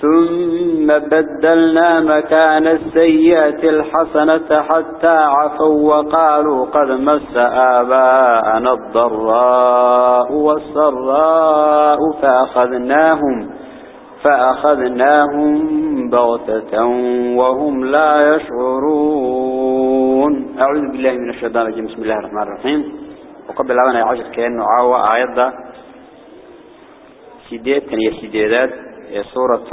ثم بدلنا مكان السيئة الحسنة حتى عفوا وقالوا قد مس آباءنا الضراء والسراء فأخذناهم فأخذناهم بغتة وهم لا يشعرون. أعوذ بالله من الشيطان الرجيم. بسم الله الرحمن الرحيم. وقبل أن عشر كأنه عاوى آيات سيدات يا سيدات سورة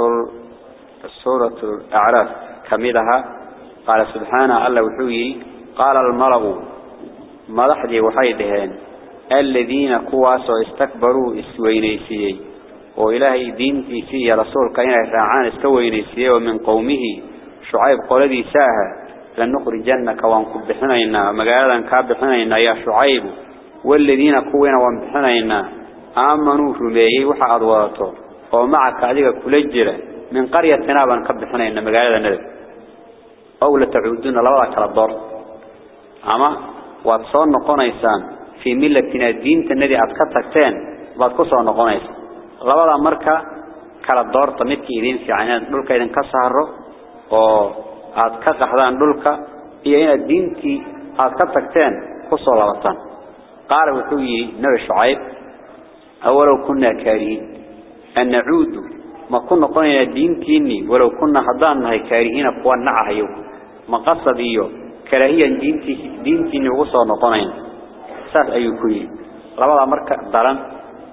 سورة الأعراف. كميدها قال سبحانه الله وحوي. قال الملغ. ملحدي وحيدهان الذين قواسوا استكبروا إسوينيسيي. وإلهي دينتيسي يا رسول كأنه راعان اسكوينيسيي ومن قومه شعيب قولدي ساها. لنخرجنك وانكب بحنينا مقالا كاب بحنينا يا شعيب. والذين قوين وانبحنينا آمنوا رميه وحا أضواته ومعك أذيك كل من قرية تنابا كبحنا إن مقالة ندب أو لتعودون لولا كلا الدور أما وتصون نقونيسان في ملتنا الدين تندي أتكتكتين واتكسون نقونيسان لولا مركا كلا الدور تمدك إذين في عنان دولك إذن كسهروا وأتكتحدان دولك إيه إن الدين تي أتكتكتين كسوا لوطان قال وحوي نبي شعيب أولو كنا كارين أن نعود ما كنا قلنا الدين تيني ولو كنا حضان هاي كارهين قوى نعهيو ما قصديو كراهيا دين تي دين تيني وصل نقنين ساس أيوكوي لبدا مركا داران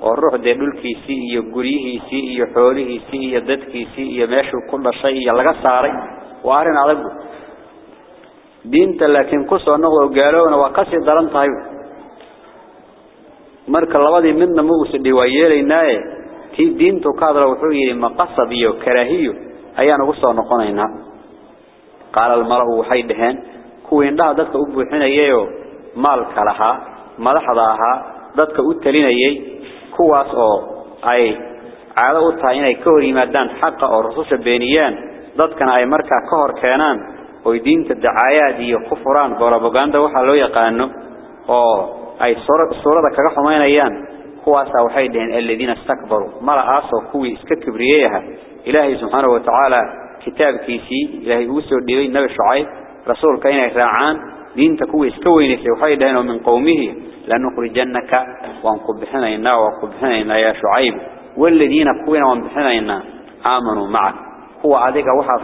والروح دي دولكيسي iyo guriyihiisi iyo xoolihiisi iyo dadkiisi iyo meeshu ku dhashay iyo laga saaray waa arin adag diinta laakiin ku soo noqdo gaaloona waa kasi daran tahay marka labadii midna ma uu sidii waa yeelaynaaye tii diintu ka hadla wuxuu yiri maqasad iyo karaahiyo ayaan ugu soo noqonaynaa qaal almaru waxay dhaheen kuwii indhaha dadka u buuxinayeeyo maalka lahaa madaxda ahaa dadka u talinayay kuwaas oo ay caado u tahay inay ka hor yimaadaan xaqa oo rususha beeniyaan dadkana ay markaa ka hor keenaan oo diinta dacaayaad iyo ku furaan propaganda waxa loo yaqaano oo ay suurada kaga xumaynayaan كواسا وحيدين الذين استكبروا ما لأسوا كوي استكبريها إلهي سبحانه وتعالى كتاب كيسي إلهي أسر ديوين نبي شعيب رسول كينا إخلاعان دين تكوي استكوي نسي وحيدا ومن قومه لنقل جنك وانقبحنا إنا وانقبحنا إنا يا شعيب والذين كوينا وانقبحنا إنا آمنوا معك هو عذيك وحد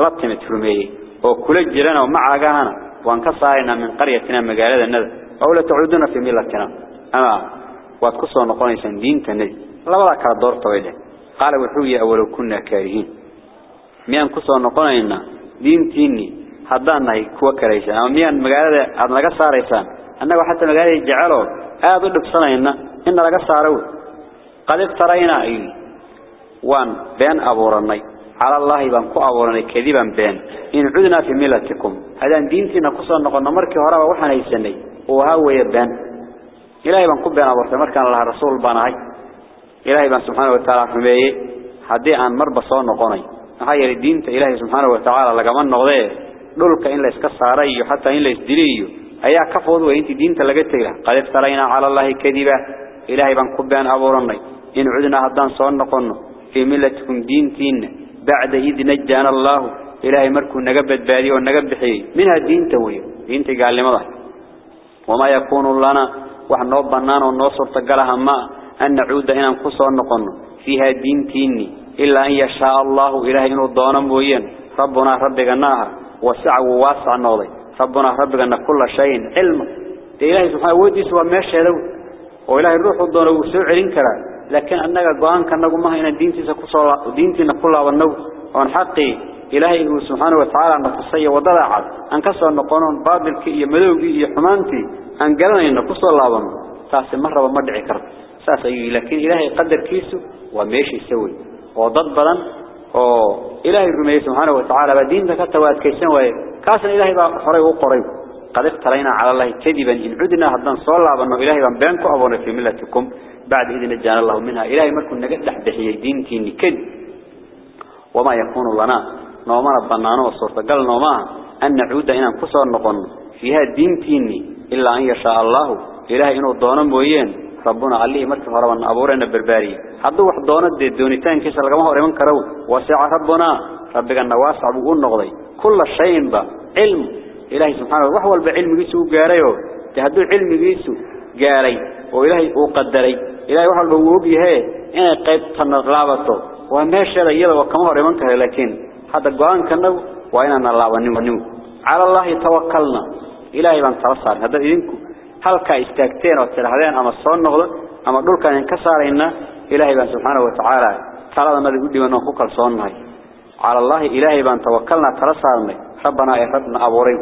ربتم ترميه وكل جرنا ومعاقانا وانكسرنا من قريتنا مقالة النذر أو تعودنا في ملتنا أما waad ku soo noqonaysaan diintanadii labada kala doorta way dheh qaala wuxuu yihi awalow kunnaa kaarihiin. Miyaan ku soo noqonaynaa diintiinnii? Haddaan nahay kuwa karaysan ama miyaan magaalada aada naga saaraysaan? Annagoo xataa magaaladii jeceloo aada u dhibsanayna in nalaga saaro wey qad iftaraynaa i waan been abuuranay cala baan ku abuuranay kadiban been. In cudnaa fii millatikum. Haddaan diintiinna ku soo noqonno markii horeba waxaan haysanay oo wahaa weeye been. إلهي بان كو بين أبورتي مركان الله رسول بانهي إلهي بان سبحانه وتعالى حميه. حدي عن مربى نقوني. هاي الدين إلهي سبحانه وتعالى لقمان نقضيه. دولك إن لا يسكساري حتى إن لا يسدليه أيها كفوض وإنت دين تلقيتها قد افترينا على الله كذبا. إلهي بان كبان أبورني إن عدنا هدان صون نقونه في ملتكم دين تين. بعد إذ نجانا الله. إلهي مركو نقبت بادي ونقب حي. منها الدين توي دين تقال لمضى. وما يكون لنا وحن ربنا ونصر تقالها ما أن نعود إن انقصوا نقونه فيها دين تيني إلا أن يشاء الله إلهي إنه الضوانا موين ربنا ربنا وسع وواسع النوضي ربنا ربنا كل شيء علم إلهي سبحانه وديس وماشي له وإلهي الروح الضوانا وسوع كلا لكن أنك قوان نقول ما هنا الدين تسكسوا دينتنا كلها والنو وان حقي إلهي سبحانه وتعالى نفسي وضلع أن كسر النقانون بابل كي ملوكي حمانتي أن كسر الله ون تاسي مرة ومدعي كرت ساسي لكن إلهي قدر كيسو وماشي يسوي. وضد بلن إلهي رمي سبحانه وتعالى بدين ذكرت تواد كيسان وهي كاسن إلهي بقى حري وقريب. قد افترينا على الله كذبا إن عدنا هدان صلى بأنه إلهي بان بينكم أبونا في ملتكم. بعد إذن نجانا الله منها إلهي مركن نقدح بحي دينتي كد وما يكون لنا. نومنا بنانا والصورة قال نوما أن نعود إنا كسر نقن فيها دينتي إلا أن يشاء الله. إلهي إنه دونا مويين ربنا عليه مركب هربنا أبورنا برباري. حدو واحد دونا دي دونيتان كيس هو من كرو. وسع ربنا. ربك النواسع بقول نقضي كل شيء با. علم. إلهي سبحانه وهو بعلم جيسو جاريو تهدو علم جيسو جاري وإلهي وقدري إلهي وحال بووبي هي. إن قيب تنغلابته وماشي ريلا وكما هو من كره لكن هذا قوان كنو. وإننا نلعب ونمو على الله توكلنا. إلهي بان ترصار هذا إذنكو هلكا استاكتين وترحدين أما الصور النغضة أما دولكا ينكسارين إلهي بان سبحانه وتعالى. ترى ما ذي قد من أخوك الصورنا على الله إلهي بان توكلنا ترصار ربنا يا ربنا أبوري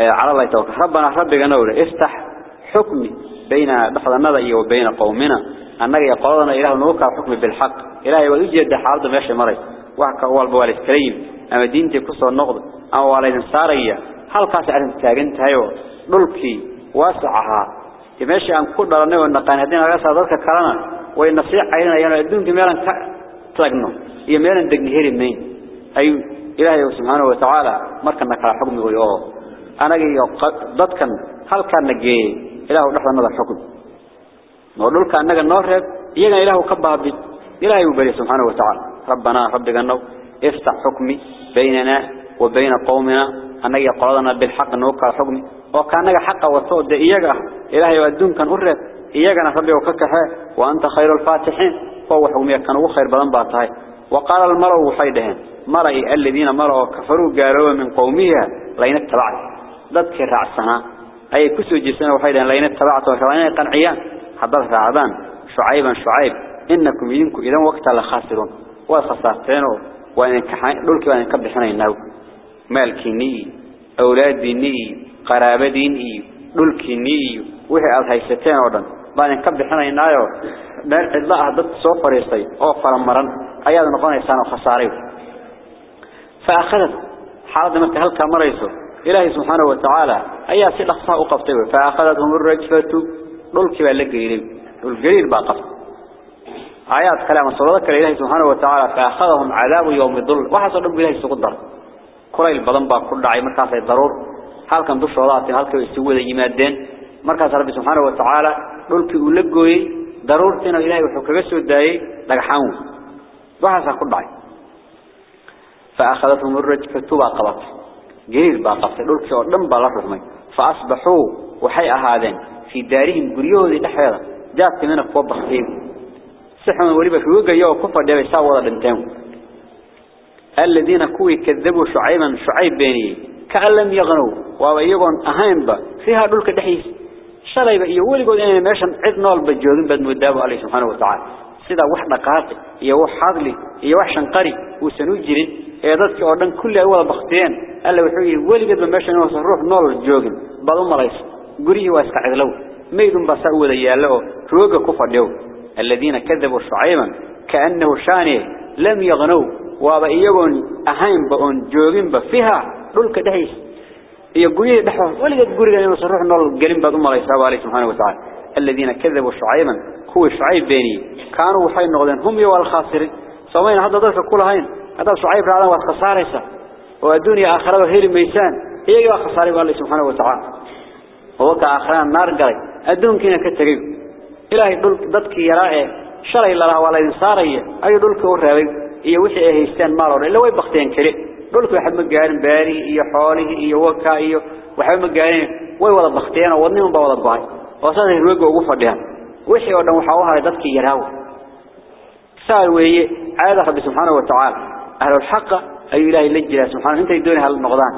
إيه، على الله توكل ربنا ربك نور افتح حكمي بين بحض النظي وبين قومنا. أنك يقولنا إله نوكا حكمي بالحق. إلهي ويجد حالته ماشي مريك وحكا هو البوالي السليم أما دينتي قصة النغضة أو على الإنسارية halkaas arin taagan tahay dhulkii waasacaha meeshii aan ku dhalanay oo naqaan hadii naga soo dadka kalena way nasiixaynayaan adduunka meelan ka tagno iyo meelan degni herimayn ay ilaahay subhanahu wa ta'ala markana kala xukmi oo anaga iyo dadkan halkan nageey ilaahu dhaxdanada xukm noo dhulka anaga noo reeb iyaga ilaahu ka baabid ilaahay uu bari subhanahu wa ta'ala rabbana rabbigana افتح حكمي بيننا وبين قومنا أنك قلنا بالحق نوكا حكمي. وكأنك حق وصود إياك. إلهي وأدون كان أرد إياك نصبي وككها وأنت خير الفاتحين. فهو حكمي كان خير بدن باطهي وقال المرء وحيدهن. مرأي الذين مرأوا كفروا قالوا من قومها لين اتبعت. ضدك رعسنا أي كسو جسنا وحيدهن لين اتبعت. وحيدهن قنعيان حضرت رعبان شعيبا شعيب. إنكم إذنكم إذن وقت لخاسرون. وخسارتين وإن كحين. دولك وإن كبحنا النو مالكيني أولاديني قرابديني دولكيني وحي أضهيستين ودن بإن كبحنا النو مال الله ضد صوفر يستي أو فرمران أيضا نقول إنسان خساري فأخذت. حالة مرت هل كمريسو إلهي سبحانه وتعالى. أي سيد أخصاء قفته فأخذتهم الرجفة دولك والقليل القليل باقفت آيات كلام صلوات إلهي سبحانه وتعالى. فأخذهم عذاب يوم الظل. وحصل رب إلهي سقدر كريل بدن با كل دعي مركز الضرور. هل كان دش صلاتي هل كان يستوي ذي يمادين. مركز رب سبحانه وتعالى دول كي ولقوي ضرور تنا إلهي وحكي بس وداي لقحاون وحصل كل دعي فأخذتهم الرجفة باقبت قليل باقبت دول كي ودن بالرحمة فأصبحوا وحي أهادين. في دارهم قريوه ذي نحيرا جاءت من قوة بخطيب. سحن وريبا شوقا يو كفر دي بيساوى دنتهم الذين كوي كذبوا شعيبا شعيب بيني كألم يغنوا. وويغن أهينبا فيها دولك دحيس. شلايبا يقولي قد أنا عد عذنا البجوذين بدنو الدابو عليه سبحانه وتعالى. سيدا وحنا قاطي يو حاضلي. يو حشان قري وسنجري في كأردن كل أول بختين. ألا وحوي ولي قد ماشان روح نول الجوغن بلوم رئيس. قريه واسكع ذلو ميدن بساو ذي يالو روغ كفر له الذين كذبوا شعيبا. كأنه شانه. لم يغنوا. وابا إيقون أهين بأون جوغين بفيها رولك دهيس يقولي دحوه ولقد قولي أن يصرح نول قلم بعض الله يسابه عليه سبحانه وتعالى الذين كذبوا شعيبا هو شعيب بيني كانوا وحين نغضين هم يوال الخاسرين سوين هذا ذلك كلهين هذا شعيب رعلا وخسارسة والدنيا آخرة وهير ميسان هي يوال خساري بالله سبحانه وتعالى ووكا آخران النار قلي الدون كنا كتغيب إلهي ضدك يرائي شرعي الله ولا ينصاري أي دولك ورابي إيه وحي إيهيستان مالور إلا ويبختين كري دولك وحب مقارن باري إيه حوله إيه وكا إيه وحب مقارن ويوضا بختين وودنهم بوضا باي وصاد الوجه وقفة لها وحي ودن وحاوها ضدك يراو سال وهي عادة رب سبحانه وتعالى أهل الحق أي إلهي لجلا سبحانه أنت يدوني هالنقضان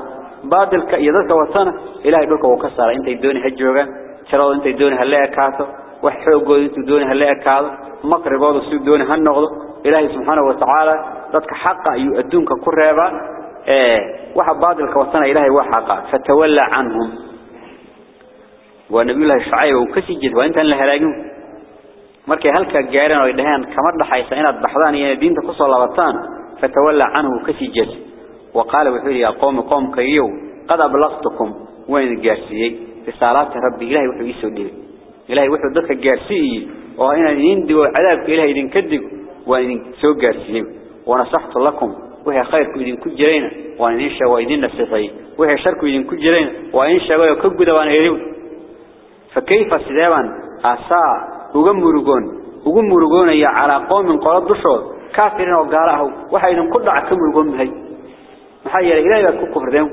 بادلك يدك وطنا إلهي دولك وكسر أنت يدوني هالجوغان ترى أنت يدوني هاللا أكاته وحوقه أنت يدوني هاللا أكاده مقربه سيدوني هالنقض إلهي سبحانه وتعالى ذاتك حقا يؤدونك كرهبا إيه واحد بادلك وطنا إلهي وحقا فتولى عنهم. ونبي الله شعيب وكسي جد وإنت لها لاجون markay halka gaareen oo dhahaan kama dhaxaysa inaad baxdaan iyo diinta ku soo laabtaan fatawalla anhu kasi jid وقال وحي يا قوم قوم كيو قد أبلغتكم وين جارسيي رسالات ربي إلهي وحي يسودي إلهي وحي ضدك جارسيي وإن يندي عذاب إلهي إذن كدب وإن سو جارسيي ونصحت لكم وهي خيركم إذن كجرين وإن إنشا وإذن نفسي وهي شركم إذن كجرين وإن شاء ويكبد وأن يريد. فكيف سدابا أساء وغمرغون وغمرغون يا على قوم قال دشود كافرين وقاله وحين كل عكمرغون هي maxaa yeelay ilaahay baad ku kufrdeen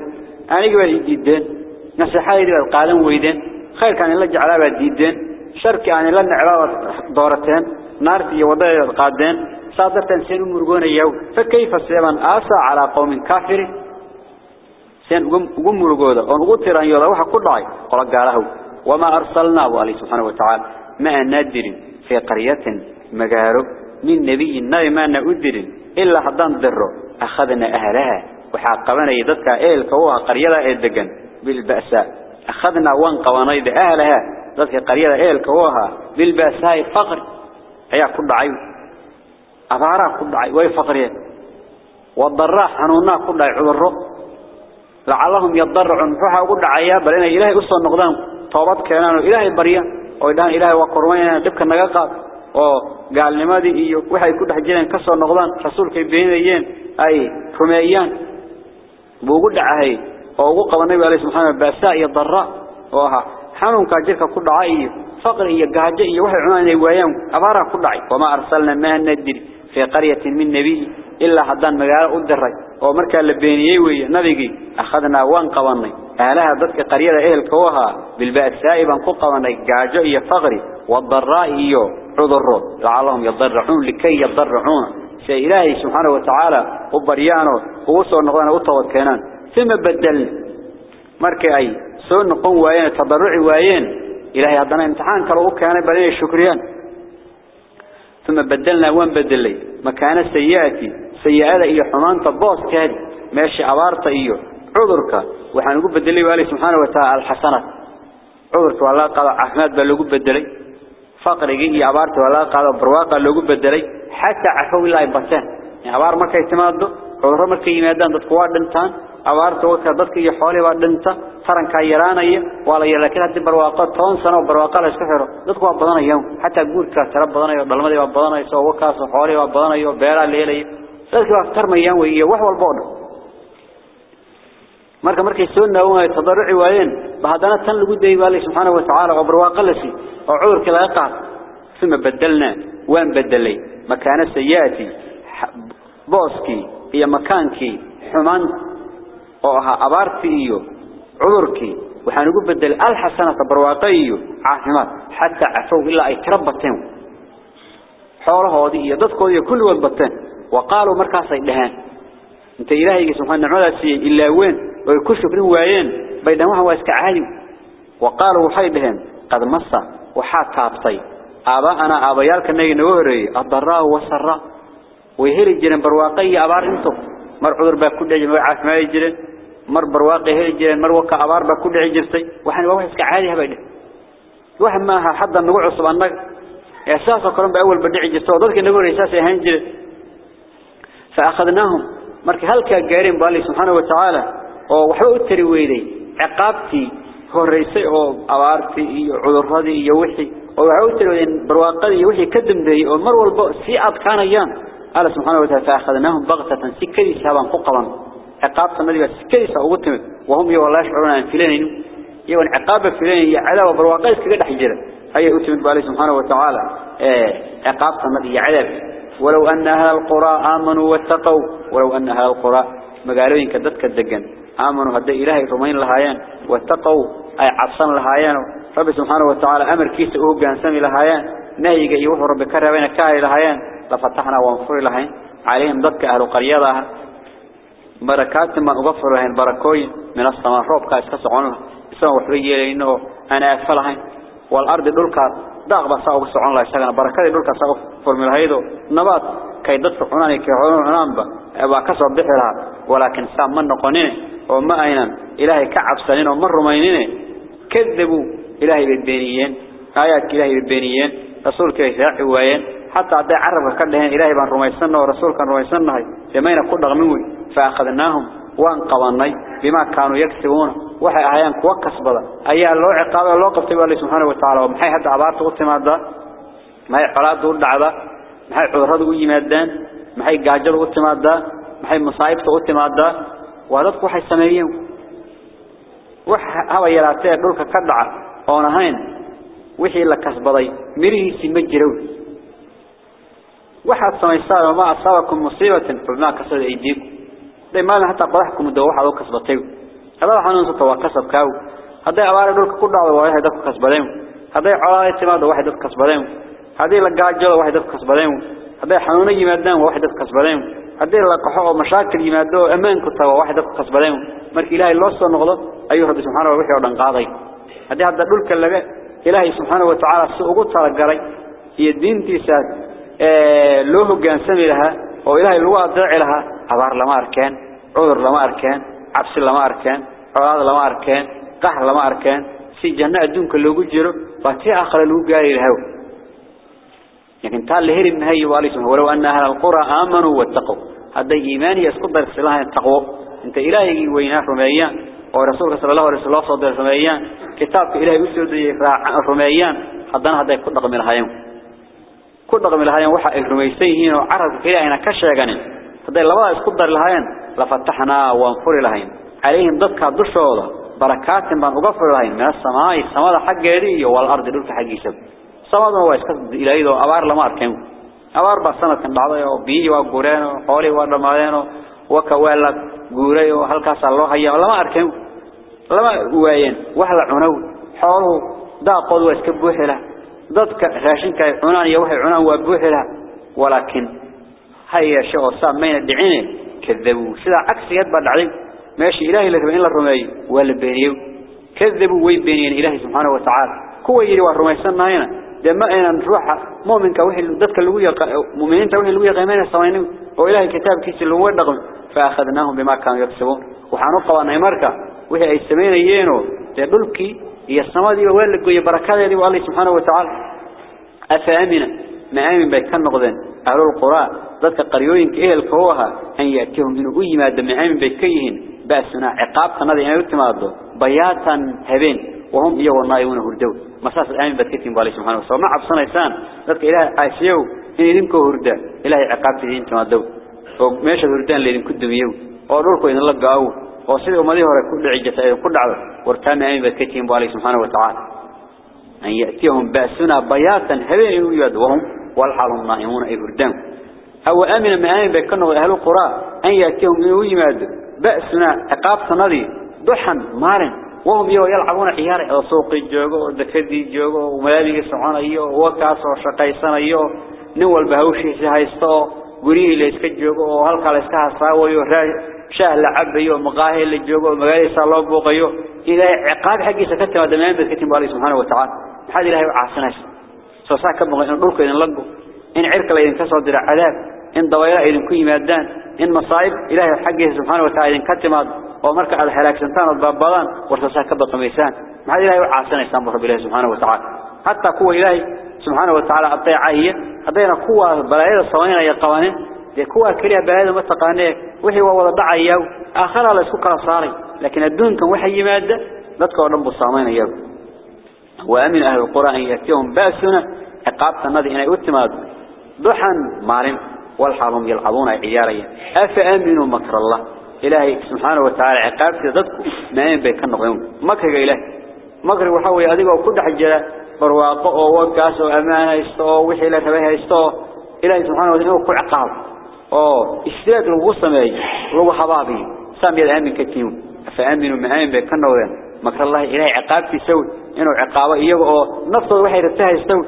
aniga baad diideen nasaxaydi baad qaadan weydeen khayrkan la jeclaa baad diideen sharki aan la necbaa نار في وضعه القادم صادر تنسين مرغون يو. فكيف سيبان آسى على قوم كافر؟ سين قم مرغودة ونغطر أن يضعوها كل عي قلق عليه وما أرسلنا وآله سبحانه وتعالى. ما ندر في قرية مجارب من نبي ما نؤدر إلا حدان ذره أخذنا أهلها. وحاقبنا يددك. إيه إلك كوها قرية إدقن بالبأساء. أخذنا وانقوانا إذا أهلها. ذات قرية إيه إلك هو بالبأساء فقر. Ayaa ku dhacay abaara ku dhacay way faqriyeen wadarra xanuuna ku dhacay cudurro lacalahum yadarrun waxa ugu dhacaya bal inay ilaahay u soo noqdaan toobad keenaan oo ilaahay barya oo dhahan ilaahay waa kormeeyna dibka naga qaad oo gaalnimadii iyo waxay ku dhex jireen ka soo noqdaan rasuulkay beenayeen ay rumeeyaan buugu dhacahay oo ugu qabanay Ilaahay subhanahu baasa iyo darra oo aha xanuunka jirka ku dhacay فقر هي جهاد هي وحي عنا وياهم أبارة كل وما أرسلنا ما ندري في قرية من نبي إلا حضان مجال أدرى ومركا لبيني وي نبيجي أخذنا وان قواني. أهلها ضد قرية أهل كوها بالبأس سائبا قوقا من الجهاد هي فقري. والضراء هي عذر لعلهم يضرعون لكي يضرعون. في إلهي سبحانه وتعالى. وبريانه. هو صور نغانا وطوال كنان. ثم بدل. مركا أي. صور نقوم وياه تضرع إلهي هذا امتحان كانوا كان بلين الشكريان ثم بدلنا وين بدل لي مكان السيئات سيئات إيو حمان طباس كاد ماشي عبارة إيو عذرك. وحن نقول بدل لي وآله سبحانه وتعالى الحسنات عذرك والله قال أحمد بل نقول بدل لي فقري iyo abaarta wala qaado barwaaqa lagu bedelay hatta afaw ilaa bataan abaar markay timaado cudurro markay yimaadaan dadku waa dhintaan abaarta wada dadka iyo xoolaha waa dhinta taranka yaraanaya wala yar laakiin hadii barwaaqa 10 sano barwaaqa la isku xiro dadku waa badanayaan hatta guurka tara badanayo dhalmadii waa badanayso wakaas xoolaha waa badanayo beeraha leelayo dadku waa tarmayaan way wax walba oo marka markay soo naaway tadarruci waayeen bahadana tan lagu deeyay Ilaahay subhanahu wa ta'ala oo barwaaqa la si oo cudurka laga qaad thumma badalna waan badalay makaana sayaati booski iyo makaankii xumaan oo ahaa abaartii iyo cudurkii waxaan ugu bedelay alxasanata barwaaqo iyo caafimaad xataa cafow ilaa ay tira bateen. Xoolahoodii iyo dadkoodii kulligood bateen. Wa qaaluu markaasay dhaheen. Intay ilaahayga subxaan nicmadaas siiyey ilaaween oo ay ku shukrin waayeen bay dhahan waxan waa iska caadi. Wa qaaluu waxay dhaheen qad masa waxaa taabtay. Aaba'anaa aabayaalkanaga naga horreeyey addaraa wasara way heli jireen barwaaqo iyo abaar intu. Mar cudur baa ku dhejima way caafimaadi jireen. Mar barwaaqay heli jireen mar waka abaar baa ku dhici jirtay. Waxaan waa wax iska caadi ah bay dhaheen wax ma aha hadda nagu cusub annaga. إحساس وكلام بأول بدع جستوا ضدك النبي إحساس يهنجر فأخذناهم مرك هل كجارين بالله سبحانه وتعالى وحبوا الترويدي عقابتي هو الرئيسي أو أوارتي عذر هذه يوحي وحبوا الترويدين برواقدي يوحي كدم ذي ومر والبؤ سيئات كان أيام قال سبحانه وتعالى فأخذناهم بغتة سكري سابا ققلا عقابة النبي سكري سأوتهم وهم يوالله يشعرون أن فلانين يوان عقابة فلانين يعلى برواقدي سكري حجرة هي أتمت بالله سبحانه وتعالى. عقابة النبي عذاب ولو أن أهل القرى آمنوا واتقوا ولو أن أهل القرى مقالوين كدتك الدقن آمنوا هدى إلهي رمين لهايان. واتقوا أي عصان لهايان. رب سبحانه وتعالى أمر كيس أوقان سمي لهايان. نهيك يوحو رب كرهبين كاهي لهايان. لفتحنا وانفر لهايان. عليهم ضدك أهل قريضها بركات ما أغفر لهايان بركوين من السماء روب كاس كسعون اسمه وحبي لأنه أنا أفلهاين والأرض دولك داق بس أو سعون الله شغنا بركة دولك سقف فرمي هيدو نبات كي ضدك عناني كي عنان با أبا كسر بحرها ولكن سام من نقنين وما أينا إلهي كعب سنين ومر مينين كذبوا إلهي بالبينيين آيات إلهي بالبينيين رسولك وين حتى عدى عرب كلهن إلهي بان رميسنا ورسول كان رميسنا لمين كل غموي فأخذناهم وانقضناي بما كانوا يكسبون. وحي أهيان كوكس بدا أيها اللوع قال الله قفتي بالله سبحانه وتعالى. ومحي حد عبارة قطي مادة محي حلات دور دعبة؟ محي حضرات قوي مادان محي قاجر قطي مادة محي مصائب قطي مادة وهذا قوح السماويين وح هوا يلاتيه دولك كدعا. ونهين وحي إلا كس بداي مريه سمجرون وحد سميسان وما أصابكم مصيبة فبما كسد أيديكم. Aydiikum daymaan hatta qodaxkum doo waxa uu kasbatay. هذا حنون سطوا وكسب كاو هذا أبار دول كل دعوة واحد دك كسبانين هذا علاء اعتماد واحد دك كسبانين هذا لقاجل واحد دك كسبانين هذا حنون يمدان واحد دك كسبانين هذا لقحوا مشاكل يمدو أمان كتوا واحد دك كسبانين مرك إلهي الله سبحانه نغض أيها رب سبحانه وبحي ودن قاضي هذا هذا دول كلجة إلهي سبحانه وتعالى سوق صار جري هي الدين تيسات آه له جان سمي لها وإلهي الوقت داعي لها أبار لما أركان عذر لما أركان عبس لما أركان عواد لما أركان قهر لما أركان في جنة الدنك اللي جيره فاتي آخر اللي قال الهو. لكن تعال لهير النهي والسمه ولو أن أهل القرى آمنوا واتقوا. هذا إيمان يسقط السلاح التقوى أنت إلهي ويناه رميان ورسولك صلى الله عليه وسلم صدر رميان كتابك إلهي يسجد رميان حدنا هذا كل رقم الهيم كل رقم الهيم وحق الرميسين وعرض هنا كشجن هذا لبا يسقط الهيم لفتحنا وانفر الهيم عليهم ضدك دشوده بركات بان uga furayn ma samaay samada xageedii iyo wal ardi dhulka xagiisa samada waa iska ilaahido abaar lama arkeen abaar ba sanadkan dhacday oo biyo waa guureen oo xooli waa dhamaadeen oo waka wala guuray oo halkaas loo hayaa lama arkeen lama waayeen wax la cunow xooluhu daaqood waa iska buuxila dadka raashinka buuxila walaakin hayya shoo saameeyna dhicin kadabu sida cagsigeed ba dhacday ماشي إلهي لك بإن الرمي ولا بينيو كذبوا وين بينين إلهي سبحانه وتعالى. كوا يري والرميسنا هنا دم أنا نروح مؤمن كوحي ضدك اللي ويا مؤمنين اللي ويا قيمين الصوانين وإلهي كتاب كيس اللي هو فأخذناهم بما كانوا يكسبون. وحنوقع أن مركا وهي أي سمين يينو. تدلكي هي السماء دي ووالك وهي بركات دي والله سبحانه وتعالى. أفأمنا ما آمن بيكن نقضين أهل القراء ذلك قريوين كإيه الكوها أن يأتيهم من أي مادة ما آمن بيكيهن بأسنا عقاب كنادي أن يتمادوا بياتا هبين وهم إياه والنايون هردو. مساس الآمن بتكتين بالله سبحانه وتعالى. ما عبصنا إنسان ذلك إله عايسيو إن يدمكو هردا إلهي عقاب تدين تمادوا وماشا هردان ليدم كدو ميو وروركو إن الله قاو. وصيده ومديه ورا كل عجة أيضا كل عدد ورتام آمن بتكتين بالله سبحانه وتعالى. أن يأتيهم بأسنا بياتا هبين يوجد وهم والحال النائمون أي هردان. أو آمن من آمن بيكنوا أهل القرى أن يأتيهم من وجماد بأسنا عقاب صندي دحن مارن. وهم يلعبون حيارة سوق الجوغو دكدي الجوغو ومالي سعان أيوه وكاس وشقيسان أيوه نوال بهوشي سهيستو قريه ليسك الجوغو وهلقا لسكها صاوي وراج شاه لعب أيوه مقاهي للجوغو ومقالي صالوك بوق أيوه إذا عقاب حقي سكتم أدمان بذكتم بالي سبحانه وتعالى. هذه لها يعاصنا سوساك بغيان نركو إذن لقو. إن عرق لين درع عذاب إن ضوايا إن كوي مادان إن مصائب إله الحجه سبحانه وتعالى لين كتمات ومرك على الحلاك سنتان الباب بلان ورتسه كبط ميسان ما هذا إله عاصن إسلام رب الله سبحانه وتعالى. حتى قوة إله سبحانه وتعالى أطيع هي هذين قوة بلايد الصوانين أي قوانين دي قوة كلها بلايد متقانية وهي ولا ضع يو آخرها لسكر صاري. لكن الدون كان وحي مادة لا تكون رب الصوانين يو وأمن أهل القرآن يأتيهم بأسنا عقابة ماذا هنا يؤتي ضحا مارم والحالهم يلعبون عياريا أفأمنوا مكر الله؟ إلهي سبحانه وتعالى عقاب ضدك. ما ينبي كان نقيم. مكر إله مكر وحوي أذيب وكل حجة برواقة ووكاس وأمانة يستوى وحي لا يستوى إلهي سبحانه وتعالى كل عقاب. أوه استياد الغصة ماي حبابي. سامي الأمن كتيم فأمنوا ما ينبي كان نقيم. مكر الله إلهي عقاب في سوي إنه عقابه إياه نفسه وحي رتها يستوي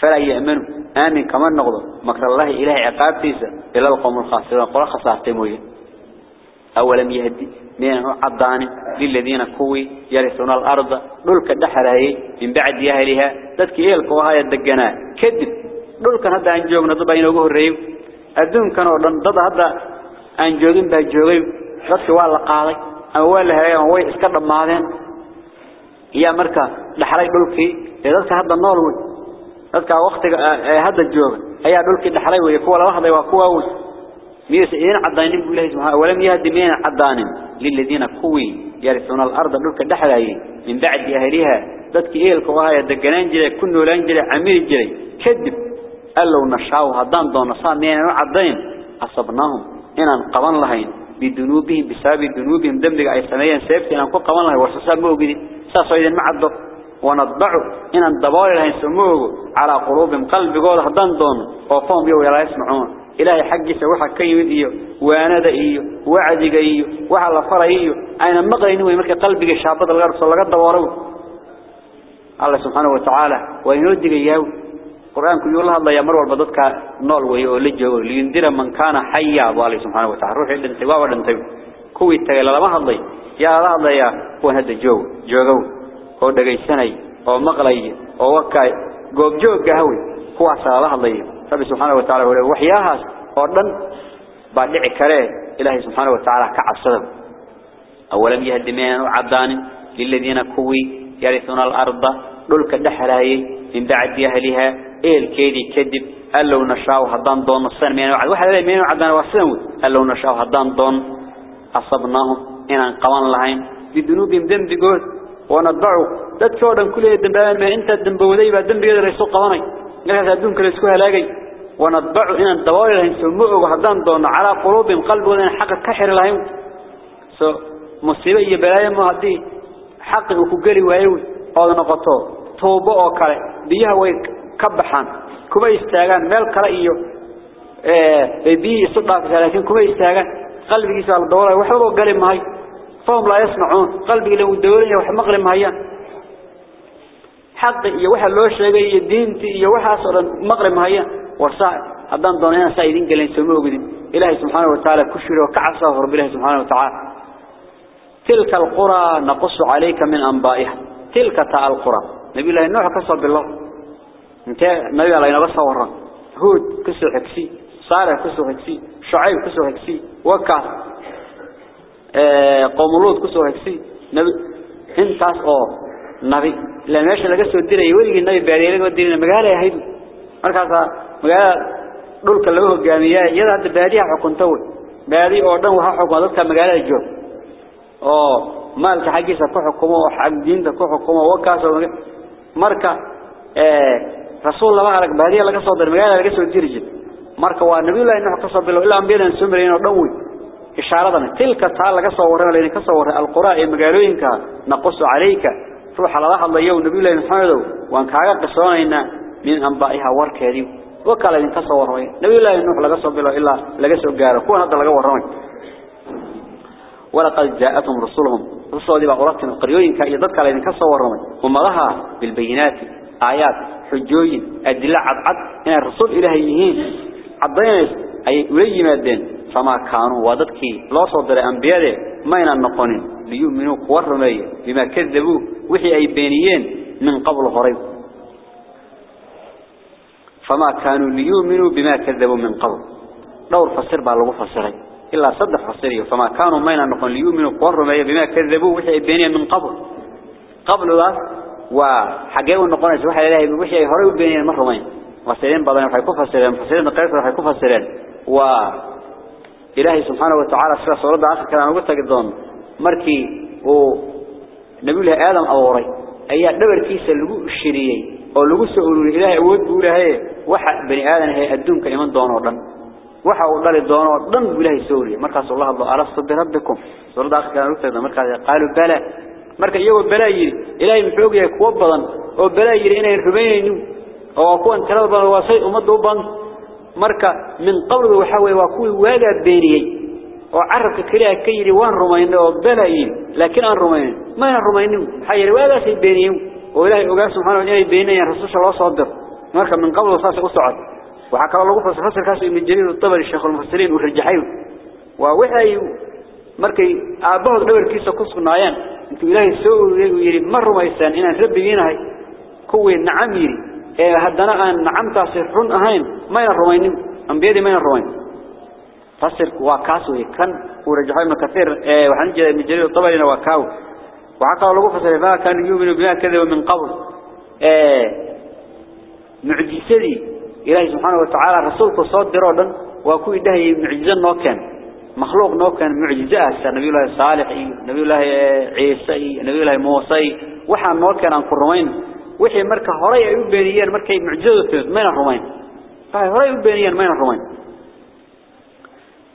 فلا يأمنوا. آمن كمان نقضه. مكر الله إلهي عقاب تيسا إلا القوم الخاسرين قرى خسارتموه أولم يهدي من عضان للذين كوي يرثون الأرض. دولك دحرهي من بعد يهلها ذاتك إيه القوها يدقنا كذب. دولك هذا أن جوغنا ضبا ينوغه الرئيب الدون كانوا ضد هذا أن جوغين بهجوغيب ذاتك والله قاضي. أولها هي اسكرب معذين يا مركا. دحري دولكي ذاتك هذا النور dadka waqtiga hadda jooga ayaa dhulkii dhaxlay way kuwa la waxday waa kuwa uu miyay in cadaanin buu ilaahay subhanahu wa ta'ala yahdi min cadaanin lilladina kuwi yarithuna al-ardh dhulka dhaxlay min ba'di ahliha dadkii eelka oo ay deganaan jiray ku noolaan jiray amir jiray kadib allow nashaaw hadaan doono saameen cadayn asabnahum inaan qaban lahayn bidunubihim bisababi dunubihim dambiga ay sameeyeen sababtii inaan ku qaban lahayn warsasaa ma ogidi saasoo idin ma ونطبع إن الضبائر سموه على قلوبهم قلب قول هدان دون وفهم يو يلا يسمعون. إلهي حقي سوحا كيمد إيو واند إيو وعدق إيو وحل فر إيو. أين مقرين ويمكي قلبك شابط الغرب صلى الله عليه الله سبحانه وتعالى. وينودق إياه القرآن كل الله الله يمر والبضدك نول ويولجه لينذر من كان حيا بالله سبحانه وتعالى. روح عند انتباه والانتباه كوي التغيل لما هضي يا الله يا كون هذا جو oo dhageysanay oo maqlay oo wakay goob joog gahay kuwaas la hadlay rabbi subhanahu wa ta'ala wala waxyahaas oo dhan baa dhici kare ilaahi subhanahu wa ta'ala ka cabsada awalam yahdiman u'adan lilladina kuwi yarithuna al-ardh dulka dhaxlaayay min ba'di ahliha eelkeedi kadib allow nashaa hadan doon san meen waxa la meen u'adan wasan allow nashaa hadan doon asabnahum inaan qaban lahayn bidunubim dambigood la soo qabanay markaas adduunka la isku halaagay ونضعوا inaan dabool lahayn soo ogo hadaan doono ala qulubin qalbigooda xaq ka xir lahayn so musiibo iyo balaayo ma hadii xaq uu ku gali waayo oo noqoto toobo oo kale biyaha way ka baxaan kuma istaagaan meel kale iyo ee biyo isu dhaafay laakiin kuma istaagaan qalbigiisa la daboolay waxba gali maayo فهم لا يسمعون. قلبي لو دولي وح مغرم هيا. حق يوحى لوش يبي الدين تي يوحى صر مغرم هيا. ورصع أبان ضنيا سيدين قلنا سموه قدين إله سبحانه وتعالى كشري وكعصه إله سبحانه وتعالى. تلك القرى نقص عليك من أنبائها. تلك تاء القرى. نبي الله إنه كسر بالله. انت نبي الله إنه بس هود كسر حكسي. صالح كسر حكسي. شعيب كسر حكسي. وكا xigsi saara ka soo xigsi shuayb ka soo xigsi waka قوم لوط كسو هكسي نبي انتاس أو نبي لا meesha laga soo diray waliga nabi baariye laga diray magaalo ahayd markaas magaalo dhulka lagu hogaamiyay iyada hadda baariye xukunta way baariye oo dhan waxa xukumo dadka magaalada joog oo maalka xaqiisa ku xukumo oo xaq diinta ku xukumo wakaas marka ee rasuul laba arag baariye laga soo diray magaalo laga soo diray marka waa nabi ilaahay nuux ka soo bilo ilaa ambiyadan soo mareen oo dhan way إشارة تلك تعالى لين قصة ورنا القراء مقالوينك نقص عليك. روح على الله الله يوم نبي الله محمد وان كاغا قصونا من أنبائها ورك هذه وكال لين قصة ورنا. نبي الله نوح لقصة بلا إلا لقصة قارة كون هذا لقى ورنا. ولقد جاءتهم رسولهم رسول دي بقرات القريوين كأيضاك لين قصة ورنا. وما لها بالبينات آيات حجوين أدلة عد عد إن الرسول إلهيين عضين أي ولي مادين فما كانوا وضدكي لا صدر أنبياء ما ينقنين ليؤمنوا قوارمي بما كذبوا وحي أي بينيين من قبل غريب فما كانوا ليؤمنوا بما كذبوا من قبل. دور فسر بالغو فسري. إلا صدق فسري. فما كانوا ما ينقن ليؤمنوا قوارمي بما كذبوا وحي أي بينيين من قبل. قبل ذا وحقيه النقطة سبحانه إلهي وحي هري بينين مرة مين وسيرين بدن waxay ku fasireen fasireen qayb waxay ku إلهي سبحانه وتعالى سورة سورة آخر كلام قلت قدام مركي هو نبي له آدم أوري. أيه نبر كيس اللجو الشريعي. أو اللجو سؤولوا إلهي أود بقول هاي واحد بني آدم هاي الدم كلمة دانورن واحد قال الدانورن بقول إلهي سوري. مركي صلى الله عليه وسلم. صدق ربكم سورة آخر كلام قلت قدام مركي قالوا بلا مركي يو بلا يري. إلهي مفعوق يكوب بلا أو بلا يري إنه يرحمينه أو أكون ثلاثة وصي أمد وبنص marka min qabl waxa way waa kuwii waaga beeniyay oo carabka kaliya ka yiri waan rumaynay oo balay laakiin aan rumayn ma aan rumaynin waxa yiri waaga say beeniyay oo ilaahay ogaa subhanahu wa ta'ala beeniyay rasuulka loo soo dir marka min qabl saas u socod waxa kale lagu fasir fasirkaas ibn jarir tabari sheekh al-mufassirin uu rajaxay waa waxay markay aabahood dhabarkiisa ku sugnaayeen intuu ilaahay soo ururiyay uu yiri ma rumaysan inaan rabbigiinahay kuwii nacam yiri jeedaa ibn jarir tabarina waa kaaw waxa kale lagu fasiray fa kan yuuminu bima kadaba min qabl ee mucjisadii ilaahi subhanahu wa ta'ala rasuulku soo diro dhan waa ku idhahay mucjizo noo keen makhluuq noo keen mucjizo ah sa nabi ilaahi saalix iyo nabi ilaahi ciisa iyo nabi ilaahi muusa waxa noo keen aan ku rumayn وحي مركا هوراي اي بينيان مركا إيه معجزة تيمد ماينا رومين فاي طيب، هوراي بينيان ماينا رومين